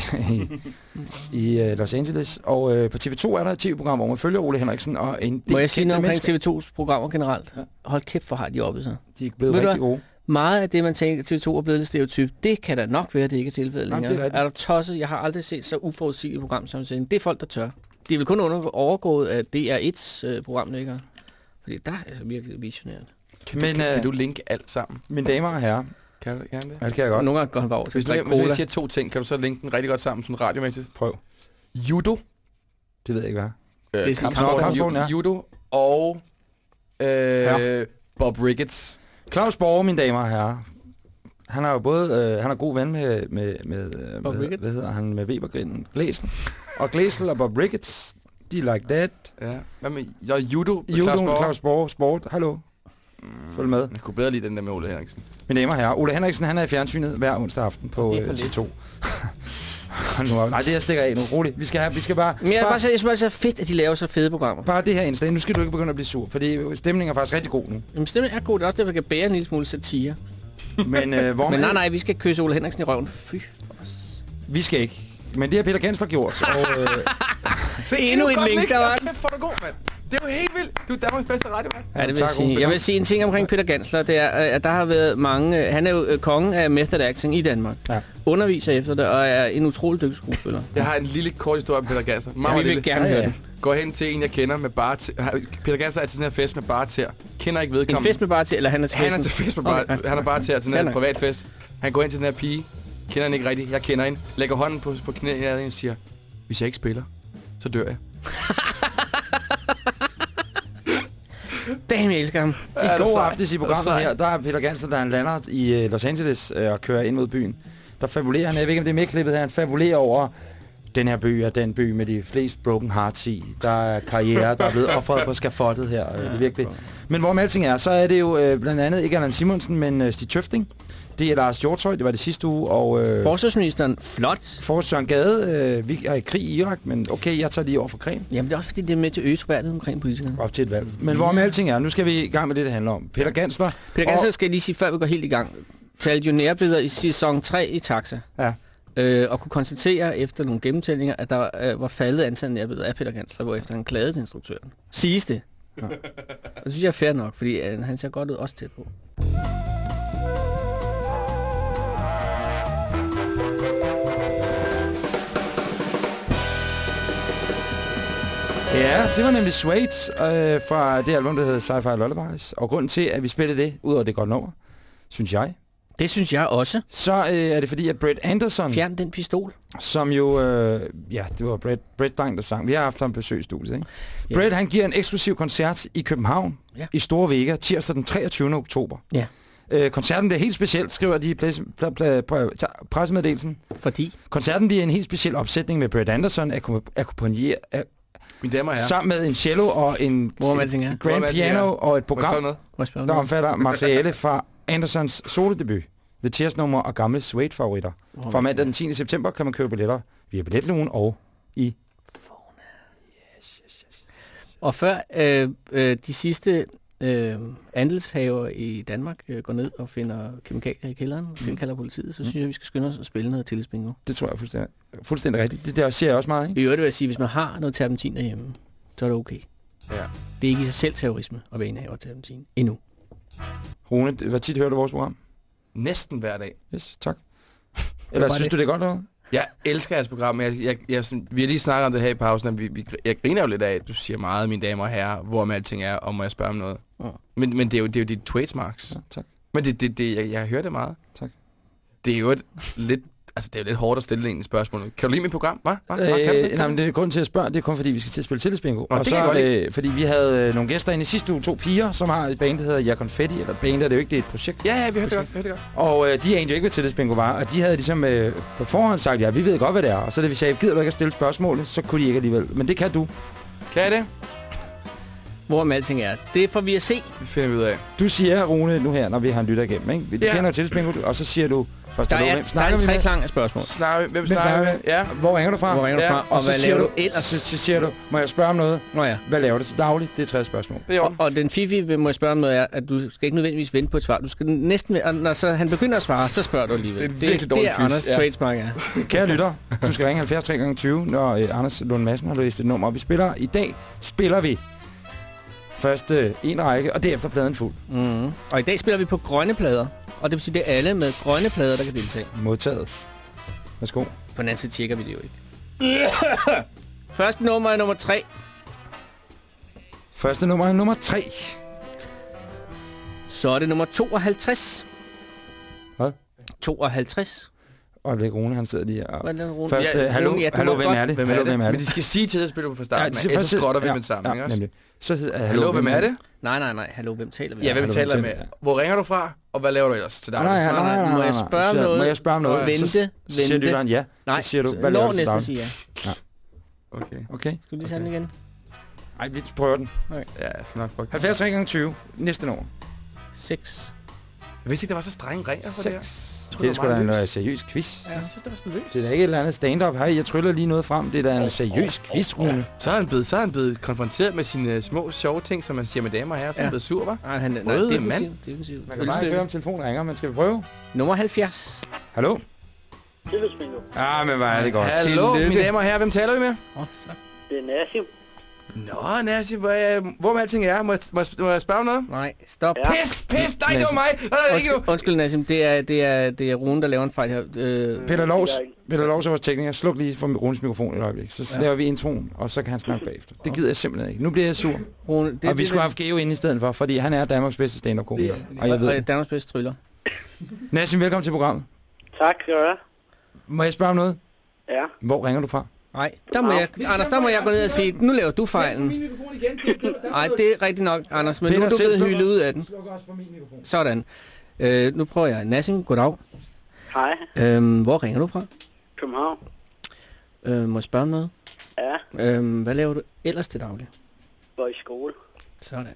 i, i uh, Los Angeles. Og uh, på TV2 er der et tv-program, hvor man følger Ole Henriksen og en del Må jeg sige noget omkring mennesker. TV2's programmer generelt? Ja. Hold kæft, hvor har de oppe sig. De er blevet Ved rigtig gode. Meget af det, man tænker, TV2 er blevet lidt stereotyp, det kan da nok være, at det ikke er tilfældet Jamen, længere. det er er der tosset? Jeg har aldrig set så uforudsigeligt program som sådan. Det er folk, der tør. De er vel kun under, overgået af DR1's øh, programlægger. Fordi der er altså virkelig visionært. Kan, Men, du, kan, øh, kan du linke alt sammen? Mine damer og herrer, Kan du gerne det? ja, det kan jeg godt. nogle gange går han bare over til Hvis du, hvis jeg siger to ting, kan du så linke den rigtig godt sammen, sådan radiomæssigt? Prøv. Judo. Det ved jeg ikke, hvad. Øh, Det er sådan kampsport. kampsport, ja. Judo og øh, Bob Ricketts. Claus Borg, mine damer og herrer. Han har jo både, øh, han er god ven med, med, med øh, Bob hvad, Ricketts? hvad hedder han, med Webergrinden, Glæsel. Og Glæsel og Bob Ricketts, de like that. Ja. Hvad med og judo? med Judo, Claus Borg? Claus Borg, sport, hallo. Følg med. Jeg kunne bedre lide den der med Ole Henriksen. Mine damer og herrer, Ole Henriksen, han er i fjernsynet hver onsdag aften på øh, for TV2. nu, er- nej, det her stikker af nu. Roligt. Vi skal, have, vi skal bare... Men jeg, bare, bare, så, jeg synes bare, det er så fedt, at de laver så fede programmer. bare det her indslag. Nu skal du ikke begynde at blive sur, fordi stemningen er faktisk rigtig god nu. Jamen, stemmen er god. Det er også derfor, jeg kan bære en lille smule satire. Men, øh, hvor Men nej, nej, vi skal kysse Ole Henriksen i røven. Fy. Vi skal ikke. Men det har Peter Gensler gjort. Og, øh, Se, endnu en link, der var den. Du god, mand. Det er jo helt vildt. Du er Danmarks bedste radiomand. Ja, det vil tak, jeg sige. Jeg vil sige en ting omkring Peter Gansler. Det er, øh, at der har været mange... øh, Han er jo øh, kongen af method acting i Danmark. Ja. Underviser efter det, og er en utrolig dygtig skuespiller. Jeg har en lille kort historie om Peter Gasser. Ja, Meget vi vil lille. gerne Ja, høre ja. den. Går hen til en, jeg kender med bare til... Peter Gasser er til den her fest med bare til. Kender ikke En vedkommende. fest med bare til, eller han er til Han er festen? til fest med bare, Okay. han er bare til til den her nok. privat fest. Han går ind til den her pige. Kender hende ikke rigtigt. Jeg kender hende. Lægger hånden på, på knæet og siger, hvis jeg ikke spiller, så dør jeg. Damn, jeg elsker ham. I Er det går aftes i Er programmet her, der er Peter Gansler, der han lander i øh, Los Angeles øh, og kører ind mod byen. Der fabulerer han, jeg ved ikke om det er med klippet her, han fabulerer over den her by er den by med de flest broken hearts i. Der er karriere, der er blevet offret på skafottet her. Ja, det er virkelig. Men hvorom alting er, så er det jo øh, blandt andet ikke Allan Simonsen, men øh, Stig Tøfting. Det er Lars Hjortøj, det var det sidste uge, og... Øh, Forsvarsministeren, flot. Forsvarsministeren Gade, øh, vi er i krig i Irak, men okay, jeg tager lige over for Krim. Jamen, det er også fordi, det er med til at øge troværdigheden omkring politikerne. Op til et valg. Men hvorom alting er, nu skal vi i gang med det, det handler om. Peter Gansler. Peter Gansler skal jeg lige sige, før vi går helt i gang. Talte jo nærbilleder i sæson 3 i Taxa. Ja. Øh, og kunne konstatere efter nogle gennemtællinger, at der øh, var faldet antal nærbilleder af Peter Gansler, hvorefter han klagede til instruktøren. Siges det. Ja. Og det synes jeg er fair nok, fordi øh, han ser godt ud også tæt på. Ja, det var nemlig Swaits øh, fra det album, der hedder Sci-Fi Lullabies. Og grunden til, at vi spillede det, udover det godt nummer, synes jeg, Det synes jeg også. så øh, er det fordi, at Brett Anderson, Fjern den pistol. som jo, øh, ja, det var Brett, Brett Dang, der sang. Vi har haft ham besøg i studiet, ikke? Ja. Brett, han giver en eksklusiv koncert i København, Ja. i Store Vega, tirsdag den 23. oktober. Ja. Øh, koncerten bliver helt specielt, skriver de i pressemeddelelsen. Fordi? Koncerten bliver en helt speciel opsætning med Brett Anderson, akko- akkompagnieret Mine damer og herrer. sammen med en cello og en Hvorom er. grand Hvorom piano og et program, der om omfatter materiale fra Andersons solodebut, The Tears nummer og gamle Suede-favoritter. Fra mandag den 10. september kan man købe billetter via billetlugen og i... Og før øh, øh, de sidste øh, andelshaver i Danmark øh, går ned og finder kemikalier i kælderen og tilkalder politiet, så synes jeg, vi skal skynde os at spille noget tillidsbingo. Det tror jeg er fuldstændig, fuldstændig rigtigt. Det der ser jeg også meget, ikke? I øvrigt vil jeg sige, hvis man har noget terpentin derhjemme, så er det okay. Ja. Det er ikke i sig selv terrorisme at være indehaver af terpentin. Endnu. Rune, hvor tit hører du vores program? Næsten hver dag. Yes, tak. Eller synes det. du, det er godt noget? Jeg elsker jeres program, men jeg, jeg, jeg, sådan- vi har lige snakket om det her i pausen, at vi, vi, jeg griner jo lidt af, at du siger meget, mine damer og herrer, hvor med alting er, og må jeg spørge om noget. Ja. Men, men det er jo, det er jo dit trademarks. Ja, tak. Men det, det, det, jeg, jeg hører det meget. Tak. Det er jo et lidt, altså det er jo lidt hårdt at stille en spørgsmål. Kan du lide mit program? Hvad? Hva? Hva? Det? Øh, nej, men det er grund til at spørge, det er kun fordi, vi skal til at spille tillidsbingo. Nå, og så, øh, fordi vi havde øh, nogle gæster inde i sidste uge, to piger, som har et band, der hedder Ja Confetti, eller band er det jo ikke, det er et projekt. Ja, ja, vi hørte det godt. Vi hørte det godt. Og øh, de anede jo ikke, hvad tillidsbingo var, og de havde ligesom øh, på forhånd sagt, ja, vi ved godt, hvad det er. Og så da vi sagde, gider du ikke at stille spørgsmål, så kunne de ikke alligevel. Men det kan du. Kan jeg det? Hvorom alting er. Det får vi at se. Det finder vi ud af. Du siger, Rune, nu her, når vi har en lytter igennem, ikke? Vi Ja. ja. kender tillidsbingo, og så siger du, først, Der er, hvem der er en treklang af spørgsmål. Snakker, vi- hvem Hvem snakker vi? Ja. Hvor ringer du fra? Hvor ringer du Ja, fra, og, og så hvad laver du- ellers? Så, så siger du, må jeg spørge om noget? Nå ja. Hvad laver du til dagligt? Det er tredje spørgsmål. Er Og, og den fifi, vil- må jeg spørge om noget, er, at du skal ikke nødvendigvis vente på et svar. Du skal næsten, og når så han begynder at svare, så spørger du alligevel. Det er det, virkelig dårlig det er Anders ja. trademark, ja. Kære lytter, du skal ringe 70 3 gange 20 når øh, Anders Lund Madsen har læst et nummer. Vi spiller i dag, spiller vi først øh, en række, og derefter pladen fuld. Mm. Og i dag spiller vi på grønne plader. Og det vil sige, det er alle med grønne plader, der kan deltage. Modtaget. Værsgo. På den anden side tjekker vi det jo ikke. Første nummer er nummer 3. Første nummer er nummer 3. Så er det nummer 52. Hvad? 52. Og det Rune, han sidder lige og... Hvordan er Rune? Først, Ja, hallo, Rune, ja, hallo, må hvem er det? Hvem er det? hvem er Men det? de skal sige til at spille fra Ja, starten. Ja, ellers først- så skrotter vi ja, dem sammen, ikke ja, også? nemlig. Så hedder, øh, Hallo, hvem er det? Nej, nej, nej. Hallo, hvem taler vi Ja, hvem hallo, taler hvem med? taler- Hvor ringer du fra, og hvad laver du ellers til dig? Nej, nej, Nej, nej, nej, nej, må nej, jeg nej. spørge om noget? Må jeg spørge om noget? Vente, så, så siger vente. lytteren ja. Nej, så siger du, hvad laver du til sige ja. Okay. Okay. Skal vi lige tage den igen? Ej, vi prøver den. Ja, jeg skal nok fuck. 70 3 gange 20 Næste nummer. 6. Jeg vidste ikke, der var så strenge regler for det her. 6. troede, Det er sgu var da en meget øh, seriøs quiz. Ja, jeg synes, det var sådan løst. Det er da ikke et eller andet stand-up. Hej, jeg tryller lige noget frem. Det er da en seriøs quiz, Rune. Så er han blevet, så er han blevet konfronteret med sine små sjove ting, som man siger med damer her, så er Ja. han blevet sur, hva'? Nej, han, nej, Røde defensiv, defensiv. Man kan bare ikke høre, om telefonen ringer, men skal vi prøve? Nummer 70. Hallo? Tillidsbingo. Ah, men hvor er det godt. Hallo, Tillykke. mine damer og herrer, hvem taler vi med? Åh, så. Det er Nassim. Nå, Nassim, hvor, er- hvor med alting er? Må jeg, må jeg, må jeg spørge om noget? Nej, stop. Ja. Pis, pis, nej, det var mig! Øh, ikke nu! Undskyld, undskyld Nassim, det er, det, er, det er Rune, der laver en fejl her. Øh, Peter Lovs, er ikke- Peter Lovs er vores tekniker. Sluk lige for Runes mikrofon et øjeblik. Så Ja. laver vi introen, og så kan han snakke bagefter. Det gider jeg simpelthen ikke. Nu bliver jeg sur. Rune, det, og vi det, skulle have haft Geo ind i stedet for, fordi han er Danmarks bedste stand-up-komiker. Og jeg ved det. Danmarks bedste tryller. Nassim, velkommen til programmet. Tak, skal du have. Må jeg spørge om noget? Ja. Hvor ringer du fra? Nej, der må jeg, Anders, der må jeg gå ned og sige, nu laver du fejlen. Nej, det er rigtigt nok, Anders, men nu er du selv blevet hyldet ud af den. Sådan. Øh, nu prøver jeg. Nassim, goddag. Hej. Øhm, hvor ringer du fra? København. Øh, må jeg spørge om noget? Ja, Øh, hvad laver du ellers til daglig? går i skole. Sådan.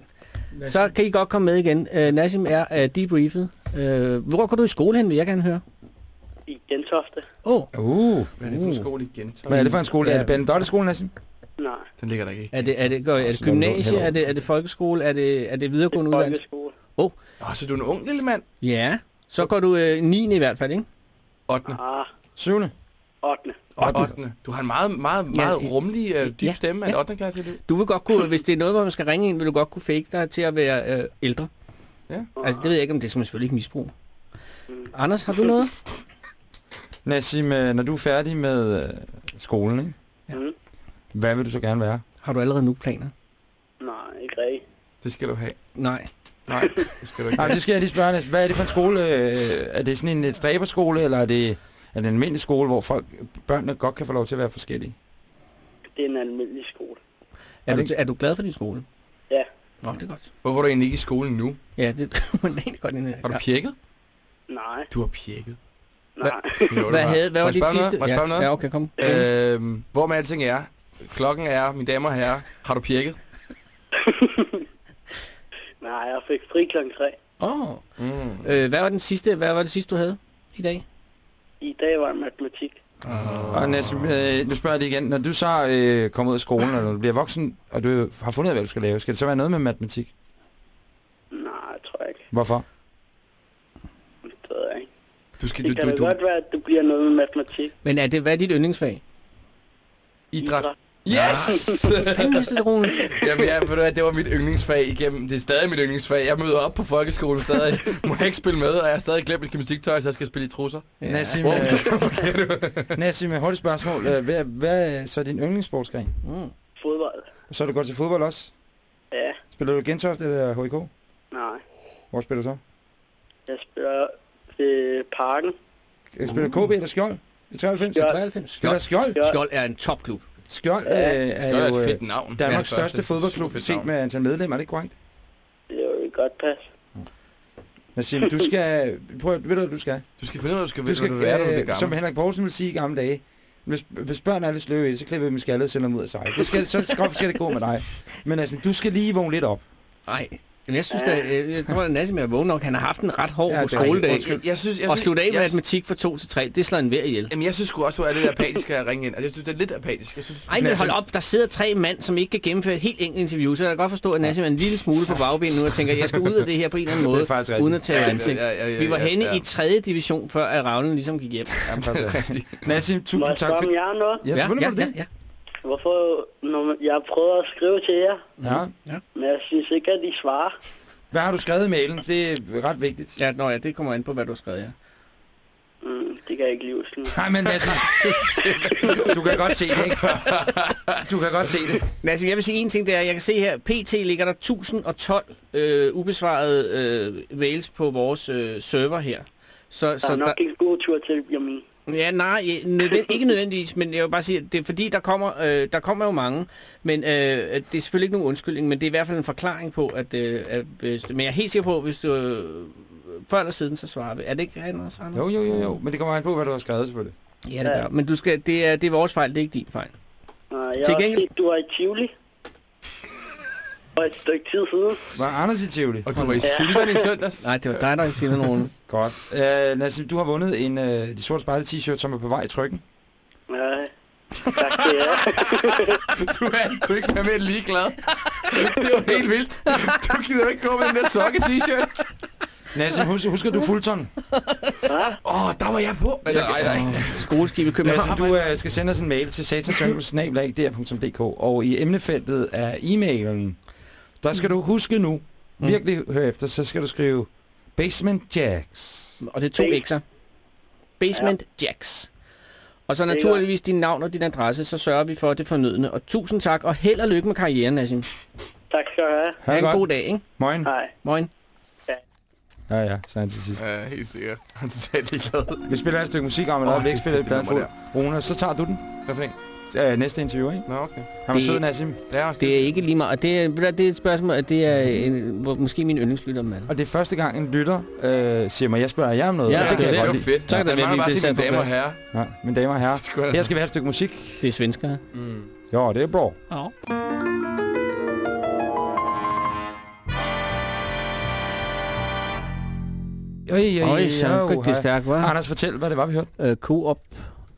Så kan I godt komme med igen. Øh, Nassim er uh, debriefet. Øh, hvor går du i skole hen, vil jeg gerne høre? I Gentofte. Åh, oh, Uh, Hvad er det for en skole igen? Så? hvad er det for en skole? Ja. Er det Bernadotte-skolen, Nassim? Nej, Den ligger der ikke. er det, er det, går, er det gymnasie? Er det, er det folkeskole? Er det, er det videregående uddannelse? folkeskole. Åh, så du er en ung lille mand? Ja. Så går du øh, 9. i hvert fald, ikke? 8. Ah, Syvende? 8. 8. Du har en meget, meget, meget Ja, rummelig, øh, dyb ja, stemme af ja. et 8. klasse elev. Du vil godt kunne, hvis det er noget, hvor man skal ringe ind, vil du godt kunne fake dig til at være øh, ældre. Ja. Altså, det ved jeg ikke, om det skal man selvfølgelig ikke misbruge. Anders, har du noget? Nassim, øh, når du er færdig med øh, skolen, ikke? Mm. hvad vil du så gerne være? Har du allerede nu planer? Nej, ikke rigtigt. Det skal du have. Nej. Nej, det skal du ikke Nej, have. det skal jeg lige spørge. Hvad er det for en skole? Øh, er det sådan en et stræberskole, eller er det, er det en almindelig skole, hvor folk, børnene godt kan få lov til at være forskellige? Det er en almindelig skole. Er, Er du, er du glad for din skole? Ja. Nå, det er godt. Hvorfor er du egentlig ikke i skolen nu? Ja, det man egentlig godt ind. Har du pjekket? Nej, Du har pjekket. Nej. Hvad, havde, hvad var dit sidste? Må jeg spørge ja, noget? ja, okay, kom. Øhm, hvor med alting er. Klokken er, mine damer og herrer, har du pjekket? Nej, jeg fik fri klokken 3. Åh. Mm. Øh, hvad var den sidste? Hvad var det sidste, du havde i dag? I dag var det matematik. Og Nassim, øh, nu spørger jeg dig igen. Når du så øh, kommer ud af skolen, eller når du bliver voksen, og du har fundet ud af, hvad du skal lave, skal det så være noget med matematik? Nej, jeg tror ikke. Hvorfor? Det ved jeg ikke. Du skal, Det du, kan du, da du, godt være, at det bliver noget med matematik. Men er det, hvad er dit yndlingsfag? idræt. Idræt. Yes! Fanden vidste det, Rune? Jamen, ja, ved du hvad, det var mit yndlingsfag igennem. Det er stadig mit yndlingsfag. Jeg møder op på folkeskolen stadig. Må jeg ikke spille med, og jeg har stadig glemt mit gymnastiktøj, så jeg skal spille i trusser. Ja. Nassim, Hvor øh, Nassim, hurtigt spørgsmål. Øh, Hvad, hvad er så din yndlingssportsgren? Mm. Fodbold. Så er du godt til fodbold også? Ja, Spiller du Gentofte eller HIK? nej. Hvor spiller du så? Jeg spiller ved parken. Spiller KB eller Skjold? I 93? Skjold. 93. Spiller Skjold. Skjold? Skjold er en topklub. Skjold øh, er Skjold er jo et øh, fedt navn. Danmarks er største fodboldklub set navn. med antal medlemmer, er det ikke korrekt? Det er jo et godt pas. Nassim, du skal... Prøv, ved du, hvad du skal? Du skal finde ud af, hvad du skal, Du skal, du være, når du bliver øh, gammel. som Henrik Poulsen vil sige i gamle dage, hvis, hvis børn er lidt sløve i så klipper vi dem skaldet og sender dem ud af sig. Det skal, så skal, skal det gå med dig. Men altså, du skal lige vågne lidt op. Nej. Men jeg synes, at, øh, jeg tror, at Nassim er vågen nok. Han har haft en ret hård Ja, ja, det skoledag. Jeg, jeg synes, jeg Og slutte af med jeg, matematik fra 2 til 3, det slår en hver ihjel. Jamen, jeg synes sgu også, du er lidt apatisk at ringe ind. Altså, jeg synes, det er lidt apatisk. Jeg synes, Ej, men hold op, der sidder tre mand, som ikke kan gennemføre et helt enkelt interview, så jeg kan godt forstå, at Nassim er en lille smule på bagben nu, og tænker, at jeg skal ud af det her på en eller anden Det måde, uden at tage Ja, ansigt. ja, ja, ja, Vi var ja, henne ja. i 3. division, før at Ravnen ligesom gik hjem. Ja, faktisk rigtigt. Nassim, Må tusind jeg tak spørge, for... om jeg har noget? Ja, selvfølgelig ja, ja, det. ja. Hvorfor, når man- jeg prøver at skrive til jer, Ja. men jeg synes ikke, at de svarer. Hvad har du skrevet i mailen? Det er ret vigtigt. Ja, nå ja, det kommer an på, hvad du har skrevet, ja. Mm, det kan jeg ikke lige huske. Nej, men Nassim, du kan godt se det, ikke? Du kan godt se det. Nassim, jeg vil sige en ting, det er, jeg kan se her, PT ligger der 1012 øh, ubesvarede øh, mails på vores øh, server her. Så, Der er så nok en god tur til Jamin. Ja, nej, øh, nødvend, ikke nødvendigvis, men jeg vil bare sige, at det er fordi, der kommer, øh, der kommer jo mange, men øh, det er selvfølgelig ikke nogen undskyldning, men det er i hvert fald en forklaring på, at, øh, at hvis, men jeg er helt sikker på, hvis du øh, før eller siden, så svarer vi. Er det ikke Anders, Anders? Jo, jo, jo, jo. Men det kommer an på, hvad du har skrevet, selvfølgelig. Ja, det gør. Men du skal, det, er, det er vores fejl, det er ikke din fejl. Nej, jeg Til har gengæld- set, du var i Tivoli. For et stykke tid siden. Var Anders i Tivoli? Og du var i Silvan i søndags. Nej, det var dig, der siger nogen. Godt. Øh, Nassim, du har vundet en øh, de sorte spejle t-shirt, som er på vej i trykken. Ja, tak til jer. Du er, du er ikke med ligeglad. Det er jo helt vildt. Du gider ikke gå med den der sokke t-shirt. Nassim, husk, husker du Fulton? Åh, oh, der var jeg på. Eller, nej, nej. Skoleskib i København. Nassim, du øh, skal sende os en mail til satanturtles.dk og i emnefeltet af e-mailen, der skal du huske nu, virkelig høre efter, så skal du skrive Basement Jacks. Og det er to Base. X'er. Basement ja. Jacks. Og så naturligvis din navn og din adresse, så sørger vi for det fornødne. Og tusind tak, og held og lykke med karrieren, Nassim. Tak skal du have. Ha' en godt. god dag, ikke? Moin. Hej. Moin. Ja, ja, så er han til sidst. Ja, helt sikkert. Han er totalt ligeglad. Vi spiller et stykke musik om et Åh, øjeblik, det er spiller et nummer Rune, så tager du den. Hvad for en? Øh, næste interview, ikke? Nå, okay. Han var Det- sød, Nassim. Ja, Det er ikke lige meget. Og det er, det er et spørgsmål, at det er en, hvor, måske min yndlingslytter mand. Og det er første gang, en lytter øh, siger mig, jeg spørger jer om noget. Ja, og det kan er jeg det godt var fedt. Så kan det Den være, mangler bare bliver sige damer og herrer. Ja, mine damer og herrer. Her skal vi have et stykke musik. Det er svenskere. Mm. Jo, det er bra. Ja. Øj, øj, Øj, så jo, gik det hej. stærkt, var. Anders, fortæl, hvad det var, vi hørte. Uh, Co-op,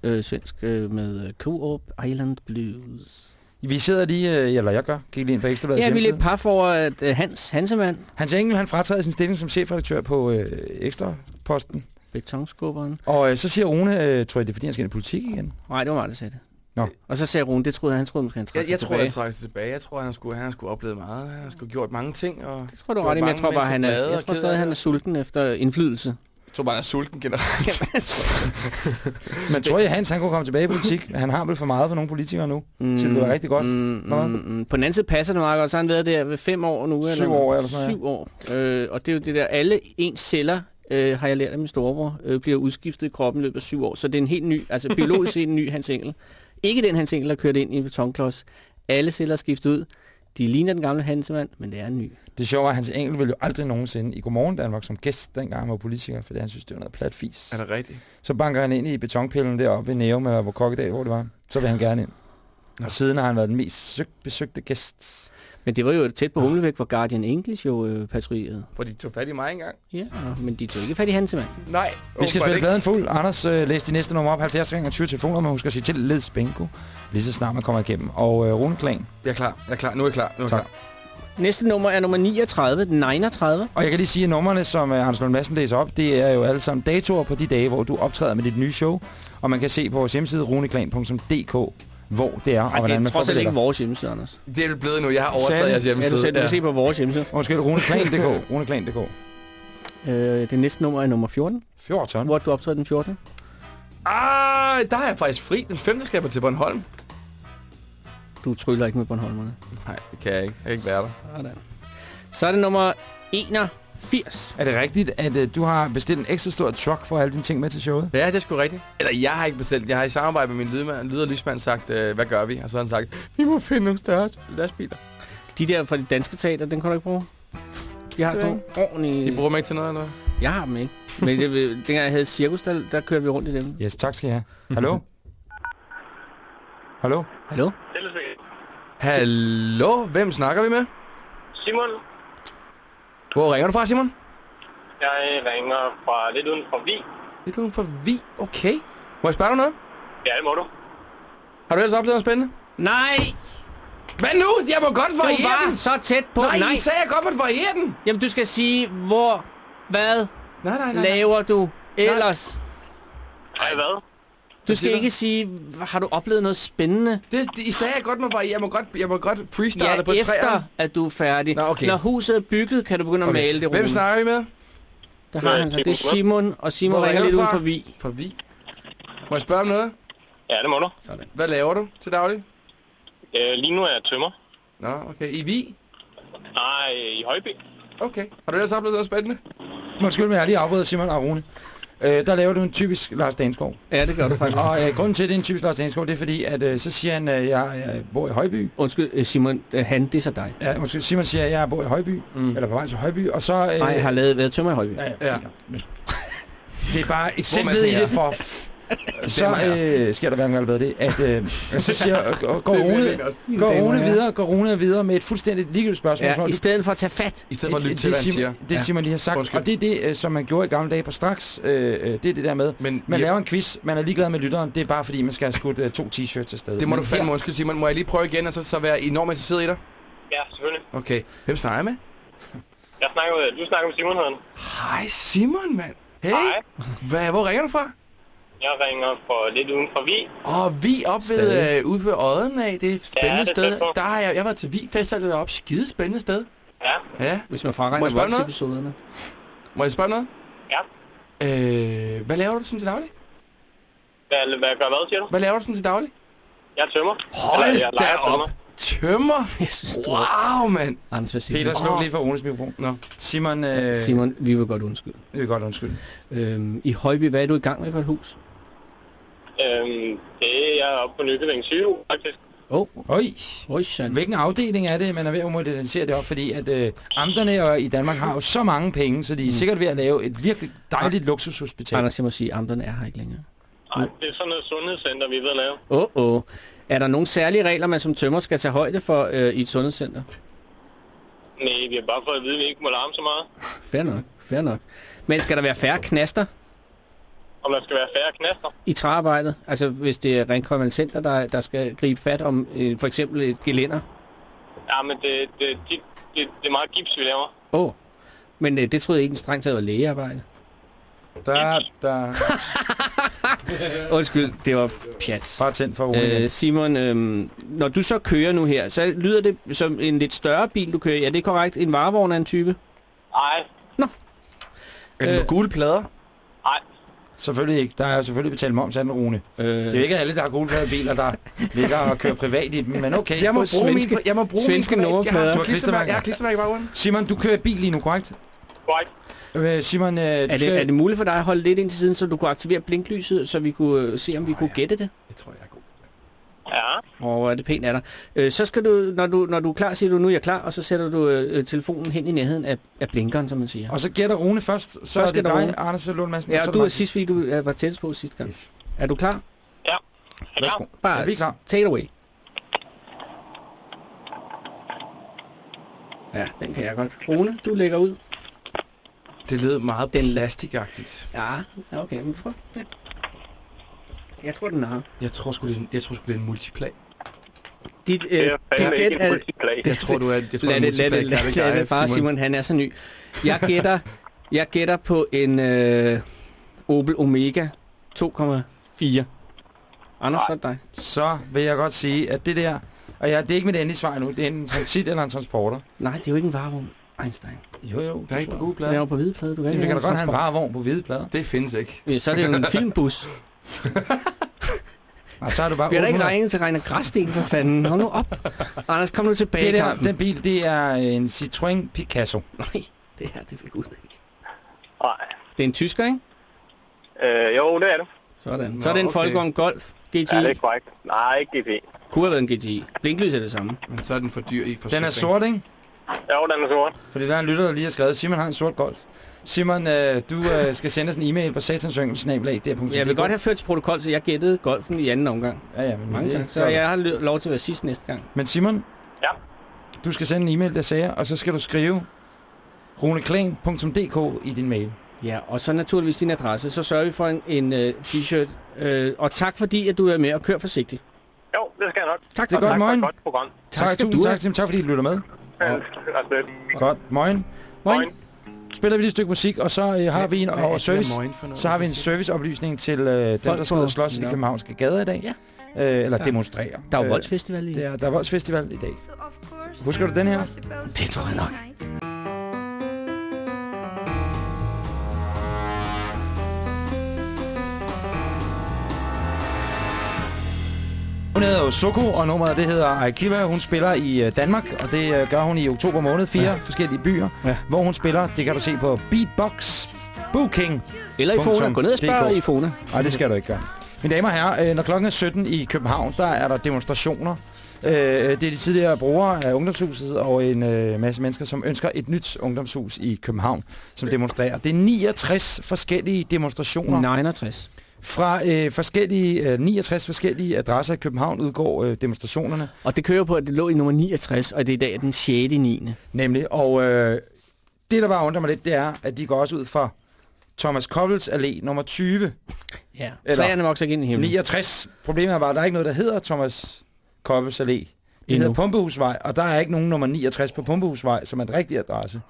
uh, svensk, uh, med uh, Co-op Island Blues. Vi sidder lige, øh, eller jeg gør, gik lige ind på Ekstrabladets Ja, vi er lidt par for, at uh, Hans Hansemand, Hans Engel, han fratræder sin stilling som chefredaktør på øh, Ekstraposten. betonskubberen. Og øh, så siger Rune, øh, tror jeg, det er fordi, han skal ind i politik igen? Nej, det var mig, der sagde det. Nå. Og så sagde Rune, det troede jeg, han troede måske, han trak Jeg, sig jeg tror, tilbage. han trækker sig tilbage. Jeg tror, han skulle, han skulle oplevet meget. Han skulle gjort mange ting. Og Det tror du ret i, men jeg tror bare, han er, jeg tror stadig, han er sulten efter indflydelse. Jeg tror bare, han er sulten generelt. Men tror jeg, Hans han kunne komme tilbage i politik? Han har vel for meget for nogle politikere nu, mm. til det var rigtig godt. Mm, mm, mm. På den anden side passer det meget godt, så har han været der ved fem år nu. Syv år eller sådan noget, Syv år. Øh, og det er jo det der, alle ens celler, øh, har jeg lært af min storebror, øh, bliver udskiftet i kroppen i løbet af syv år. Så det er en helt ny, altså biologisk set en ny Hans Engel. Ikke den Hans Engel, der kørte ind i en betonklods. Alle celler er skiftet ud. De ligner den gamle Hansemand, men det er en ny. Det sjove er, at Hans Engel ville jo aldrig nogensinde i Godmorgen Danmark som gæst, dengang han var politiker, fordi han synes, det var noget plat fis. Er det rigtigt? Så banker han ind i betonpillen deroppe ved eller hvor Kokkedal, hvor det var. Så vil han gerne ind. Og siden har han været den mest søg- besøgte gæst. Men det var jo tæt på Humlebæk, hvor Guardian English jo øh, patruljerede. For de tog fat i mig engang. Ja, men de tog ikke fat i Hansemand. Nej. Vi skal spille bladen fuld. Anders, øh, læs de næste numre op. 70 gange 20 telefoner, men husk at sige til Leds Bingo, lige så snart man kommer igennem. Og øh, Rune Klan. Jeg er klar. Jeg er klar. Nu er jeg klar. Nu er jeg Tak. klar. Næste nummer er nummer 39, 39. Og jeg kan lige sige, at numrene, som øh, Hans Lund Madsen læser op, det er jo alle sammen datoer på de dage, hvor du optræder med dit nye show. Og man kan se på vores hjemmeside, runeklan.dk, hvor det er, og Ej, det hvordan er man trods får alt ikke billetter. vores hjemmeside, Anders. Det er det blevet nu. Jeg har overtaget det? jeres Ja, hjemmeside. du, selv, du kan se på vores hjemmeside. Undskyld, runeklan.dk. runeklan.dk. Øh, det næste nummer er nummer 14, 14. hvor du optræder den 14. Ah, der har jeg faktisk fri. Den 5. skal jeg på til Bornholm. Du tryller ikke med Bornholmerne. Nej, det kan jeg ikke. Jeg kan ikke være der. Sådan. Så er det nummer 81. Er det rigtigt, at øh, du har bestilt en ekstra stor truck for alle dine ting med til showet? Ja, det er sgu rigtigt. Eller jeg har ikke bestilt. Jeg har i samarbejde med min lydmand, lyd- og lysmand sagt, øh, hvad gør vi? Og så har han sagt, vi må finde nogle større lastbiler. De der fra de danske teater, den kan du ikke bruge. De har sådan nogle ordentlige... I bruger dem ikke til noget, eller hvad? Jeg har dem ikke. Men det, dengang jeg havde cirkus, der, der kørte vi rundt i dem. Yes, tak skal I have. Hallo? Hallo? Hallo? Hallo? Hvem snakker vi med? Simon, Hvor ringer du fra, Simon? jeg ringer fra lidt uden for Vi. Lidt uden for Vi. Okay. Må jeg spørge dig noget? Ja, det må du. Har du ellers oplevet noget spændende? Nej! Hvad nu? Jeg må godt Du variere var den. så tæt på. Nej, Nej. I sagde, jeg godt måtte variere den. Jamen, du skal sige, hvor, hvad Nej, nej, nej. nej. laver du ellers? Ej, hvad? Du skal ikke sige, har du oplevet noget spændende? Det, det, I sagde, jeg godt må variere. Jeg må godt, jeg må godt freestyle Ja, på efter træerne. at du er færdig. Nå, okay. Når huset er bygget, kan du begynde at Okay. male det Hvem Rune. snakker vi med? Der har han så. Det er Simon, og Simon Hvor ringer lidt ud fra? forbi. Fra Vi. Må jeg spørge om noget? Ja, det må du. Sådan. Hvad laver du til daglig? Øh, lige nu er jeg tømmer. Nå, okay. I Vi? Nej, i Højby. Okay. Har du ellers oplevet noget spændende? Undskyld, men jeg lige afbrudt Simon og Rune. Øh, der laver du en typisk Lars Danskov. Ja, det gør du faktisk. Og øh, grunden til, at det er en typisk Lars Danskov, det er fordi, at øh, så siger han, at jeg, jeg bor i Højby. Undskyld, øh, Simon, øh, han, det er så dig. Ja, måske Simon siger, at jeg bor i Højby, mm. eller på vej til Højby, og så... Øh, Nej, jeg har lavet, været tømmer i Højby. Ja, ja, Ja. Det er bare eksemplet i det for... Så øh, sker der hverken bedre det, at øh, så siger, øh, går, går, Rune, går Rune videre, går Rune videre med et fuldstændig ligegyldigt spørgsmål. Ja, i stedet for at tage fat. I stedet for at lytte det, til, hvad det, han Simon, siger. det Simon lige har sagt, Undskyld. og det er det, øh, som man gjorde i gamle dage på straks, øh, øh, det er det der med, Men man ja, laver en quiz, man er ligeglad med lytteren, det er bare fordi, man skal have skudt øh, to t-shirts afsted. det må Men du fandme undskyld, Simon. Må jeg lige prøve igen, og så, så være enormt interesseret i dig? Ja, selvfølgelig. Okay. Hvem snakker jeg med? Jeg snakker med, du snakker med Simon Heden. Hej Simon, mand. Hey. Hej. Hvad, hvor ringer du fra? Jeg ringer fra lidt uden for Vi. Og vi op ved, Stadig. øh, ude på Odden af, det er et spændende Ja, det er sted. tæt på. Der har jeg, jeg været til Vi Festival deroppe, skide spændende sted. Ja, Ja. Hvis man Må fraregner jeg spørge noget? voldsepisoderne. Må jeg spørge noget? ja. Øh, hvad laver du sådan til daglig? Hvad, hvad gør hvad, siger du? Hvad laver du sådan til daglig? Jeg er tømmer. Hold Eller, jeg da leger op. tømmer. Tømmer? Jeg synes, du er... Wow, mand. Anders, hvad siger Peter, du? sluk lige for Runes mikrofon. Nå. Simon, øh, Simon, vi vil godt undskylde. det er godt undskyld. Øhm, I Højby, hvad er du i gang med for et hus? Øhm, det er oppe på Nykøbing sygehus, faktisk. Oh. Oj. Oj, Hvilken afdeling er det, man er ved at modernisere det op? Fordi at øh, amterne og i Danmark har jo så mange penge, så de er sikkert ved at lave et virkelig dejligt luksushospital. Anders, jeg må sige, amterne er her ikke længere. Nej, det er sådan noget sundhedscenter, vi er ved at lave. Åh, oh, oh. Er der nogle særlige regler, man som tømmer skal tage højde for øh, i et sundhedscenter? Nej, vi har bare fået at vide, at vi ikke må larme så meget. Fair nok, fair nok. Men skal der være færre knaster Om der skal være færre knaster. i træarbejdet? Altså hvis det er rekonvalescenter, der, der skal gribe fat om øh, for eksempel et gelænder? Ja, men det, det, det, det, det er meget gips, vi laver. Åh, oh. men øh, det troede jeg ikke strengt taget var lægearbejde. Der, der... Undskyld, det var pjat. Bare tænd for øh, Simon, øh, når du så kører nu her, så lyder det som en lidt større bil, du kører i. Er det korrekt? En varevogn af en type? Nej. Er det med gule plader? Selvfølgelig ikke. Der er jo selvfølgelig betalt moms af den, Rune. Øh. Det er jo ikke alle, der har gule biler, der ligger og kører privat i dem, men okay. Jeg må bruge svenske- min, jeg må bruge svenske min privat- Jeg har Du har klistermærke, jeg har klistermærke i baggrunden. Simon, du kører bil lige nu, korrekt? Korrekt. Øh, Simon, øh, Er det, skal... er det muligt for dig at holde lidt ind til siden, så du kunne aktivere blinklyset, så vi kunne øh, se, om vi kunne gætte det? Det tror jeg er god. Ja. Og er det pænt af dig. Øh, så skal du når, du, når du er klar, siger du, nu er jeg klar, og så sætter du øh, telefonen hen i nærheden af, af blinkeren, som man siger. Og så gætter Rune først, så Først er det dig, Rune. Anders Lund Madsen. Ja, og så og er du er sidst, fordi du øh, var tættest på sidste gang. Yes. Er du klar? Ja. Værsgo. Bare Ja, vi er klar. take it away. Ja, den kan jeg godt. Rune, du lægger ud. Det lød meget Den- plastikagtigt. Ja, ja, okay, men prøv. Ja. Jeg tror, den har. Jeg tror sgu, det er en, jeg tror sgu, det er en multiplag. Dit, øh, Det er fandme dit ikke gæt en er... multiplag. Jeg tror, du er, jeg tror, Lad er det, lad det, lad, Kan lad det far Simon, han er så ny. Jeg gætter, jeg gætter på en øh, Opel Omega 2,4. Anders, så er det dig. Så vil jeg godt sige, at det der... Og ja, det er ikke mit endelige svar nu. Det er en transit eller en transporter. Nej, det er jo ikke en varevogn. Einstein. Jo, jo. Der er ikke på gule Den plader. er jo på hvide plade. Du kan Jamen, ikke det kan da godt have en varevogn på hvide plader. Det findes ikke. Ja, Så er det jo en filmbus. Og så er du bare har da ikke 800. regnet til Reiner Græssten, for fanden. Hold nu op. Anders, kom nu tilbage Det der, den bil, det er en Citroën Picasso. Nej, det her, det fik ud ikke. Nej. Det er en tysker, ikke? Øh, jo, det er det. Sådan. Så er Nå, det en okay. Volkswagen Golf GTI. Ja, det er korrekt. Nej, ikke GP. Kunne have været en GTI. Blinklys er det samme. Men så er den for dyr i Den forsikring. er sort, ikke? Jo, den er sort. Fordi der er en lytter, der lige har skrevet, Simon har en sort golf. Simon, øh, du øh, skal sende os en e-mail på satansyngel.dk. Jeg vil godt have ført til protokol, så jeg gættede golfen i anden omgang. Ja, ja, men Mange det tak. Så jeg har lov til at være sidst næste gang. Men Simon, Ja. du skal sende en e-mail, der siger, og så skal du skrive runeklan.dk i din mail. Ja, og så naturligvis din adresse. Så sørger vi for en, en uh, t-shirt. Uh, og tak fordi, at du er med og kører forsigtigt. Jo, det skal jeg nok. Tak, Det er godt, tak morgen. et godt program. Tak, skal tusind du have. tak, Simon. Tak fordi du lytter med. Ja, det er det. Godt, morgen. Spiller vi lige et stykke musik, og så øh, har vi en og service. der møgen for noget? Så har vi en serviceoplysning til øh, dem, der skal ud og slås i de Ja. københavnske gader i dag. Ja. Øh, eller demonstrere. Der er jo Øh, voldsfestival i. Det er, der er voldsfestival i dag. Husker du den her? Det tror jeg nok. Hun hedder jo Soko, og nummeret det hedder Aikila. Hun spiller i øh, Danmark, og det øh, gør hun i oktober måned. Fire ja. forskellige byer, Ja. hvor hun spiller. Det kan du se på Beatbox Booking. Eller i Fona. Gå ned og spørg i Fona. Nej, det skal du ikke gøre. Mine damer og herrer, øh, når klokken er 17 i København, der er der demonstrationer. Det er de tidligere brugere af ungdomshuset og en masse mennesker, som ønsker et nyt ungdomshus i København, som demonstrerer. Det er 69 forskellige demonstrationer. 69. Fra øh, forskellige, øh, 69 forskellige adresser i København udgår øh, demonstrationerne. Og det kører på, at det lå i nummer 69, og det er i dag den 6. 9. Nemlig, og øh, det der bare undrer mig lidt, det er, at de går også ud fra Thomas Koppels Allé nummer 20. Ja. Træerne vokser ikke ind i himlen. 69. Problemet er bare, at der er ikke noget, der hedder Thomas Koppels Allé. Det Endnu. hedder Pumpehusvej, og der er ikke nogen nummer 69 på Pumpehusvej, som er den rigtige adresse.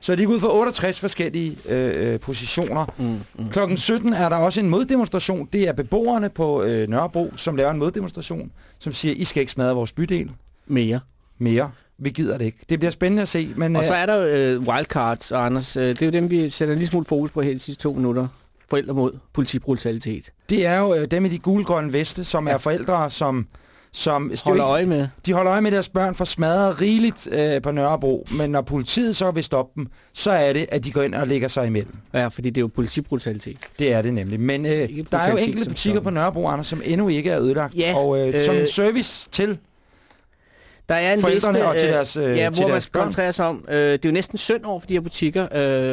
Så de går ud for 68 forskellige øh, øh, positioner. Mm, mm. Klokken 17 er der også en moddemonstration. Det er beboerne på øh, Nørrebro, som laver en moddemonstration, som siger, I skal ikke smadre vores bydel Mere. mere. Vi gider det ikke. Det bliver spændende at se. Men, Og så øh, er der øh, wildcards, og Anders, øh, det er jo dem, vi sætter en lille smule fokus på her de sidste to minutter. Forældre mod politibrutalitet. Det er jo øh, dem i de gulgrønne veste, som ja. er forældre, som, som er Holder ikke- øje med. De holder øje med deres børn for smadret rigeligt øh, på Nørrebro, men når politiet så vil stoppe dem, så er det, at de går ind og lægger sig imellem. Ja, fordi det er jo politibrutalitet. Det er det nemlig. Men øh, der er jo enkelte butikker sådan. på Nørrebro, Anders, som endnu ikke er ødelagt. Ja, og øh, som øh, en service til Der er en Forældrene liste, og til øh, deres, øh, ja, til hvor man deres skal børn. koncentrere sig om. Øh, det er jo næsten synd over for de her butikker,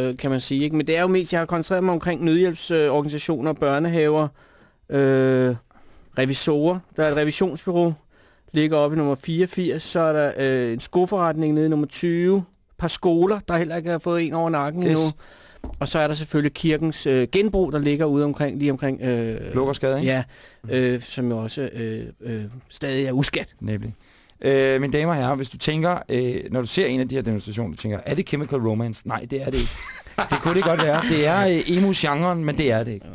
øh, kan man sige. Ikke? Men det er jo mest, jeg har koncentreret mig omkring nødhjælpsorganisationer, børnehaver, øh, revisorer. Der er et revisionsbyrå, ligger oppe i nummer 84. Så er der øh, en skoforretning nede i nummer 20. Et par skoler, der heller ikke har fået en over nakken Yes. endnu. Og så er der selvfølgelig kirkens øh, genbrug, der ligger ude omkring, lige omkring... Øh, Blågårdsgade, ikke? Ja, øh, som jo også øh, øh, stadig er uskat. Nemlig. Øh, mine damer og herrer, hvis du tænker, øh, når du ser en af de her demonstrationer, du tænker, er det Chemical Romance? Nej, det er det ikke. det kunne det godt være. Det er øh, emo-genren, men det er det ikke.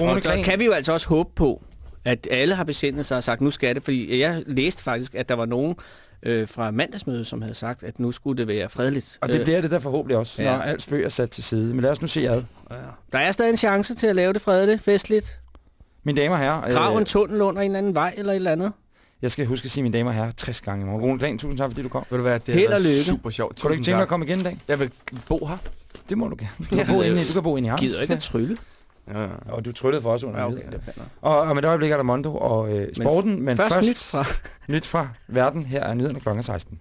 Og Klan- kan vi jo altså også håbe på, at alle har besindet sig og sagt, nu skal det. Fordi jeg læste faktisk, at der var nogen øh, fra mandagsmødet, som havde sagt, at nu skulle det være fredeligt. Og det Øh, bliver det der forhåbentlig også, Ja. når alt spøg er sat til side. Men lad os nu se ad. Der er stadig en chance til at lave det fredeligt, festligt. Mine damer og herrer... Grav en tunnel under en eller anden vej eller et eller andet. Jeg skal huske at sige mine damer og herrer 60 gange i morgen. Rune Klan, tusind tak, fordi du kom. Ved du hvad, det Held og lykke. super sjovt. Kunne du ikke tænke dig at komme igen en dag? Jeg vil bo her. Det må du gerne. Du kan, Ja, bo, inde, i- du kan bo inde i Harms. Gider ikke at trylle. Ja, ja. Og du tryllede for os under Ja, okay, det. Og om et øjeblik er der Mondo og øh, sporten, men, først først nyt fra- nyt fra verden. Her er nyhederne kl. 16.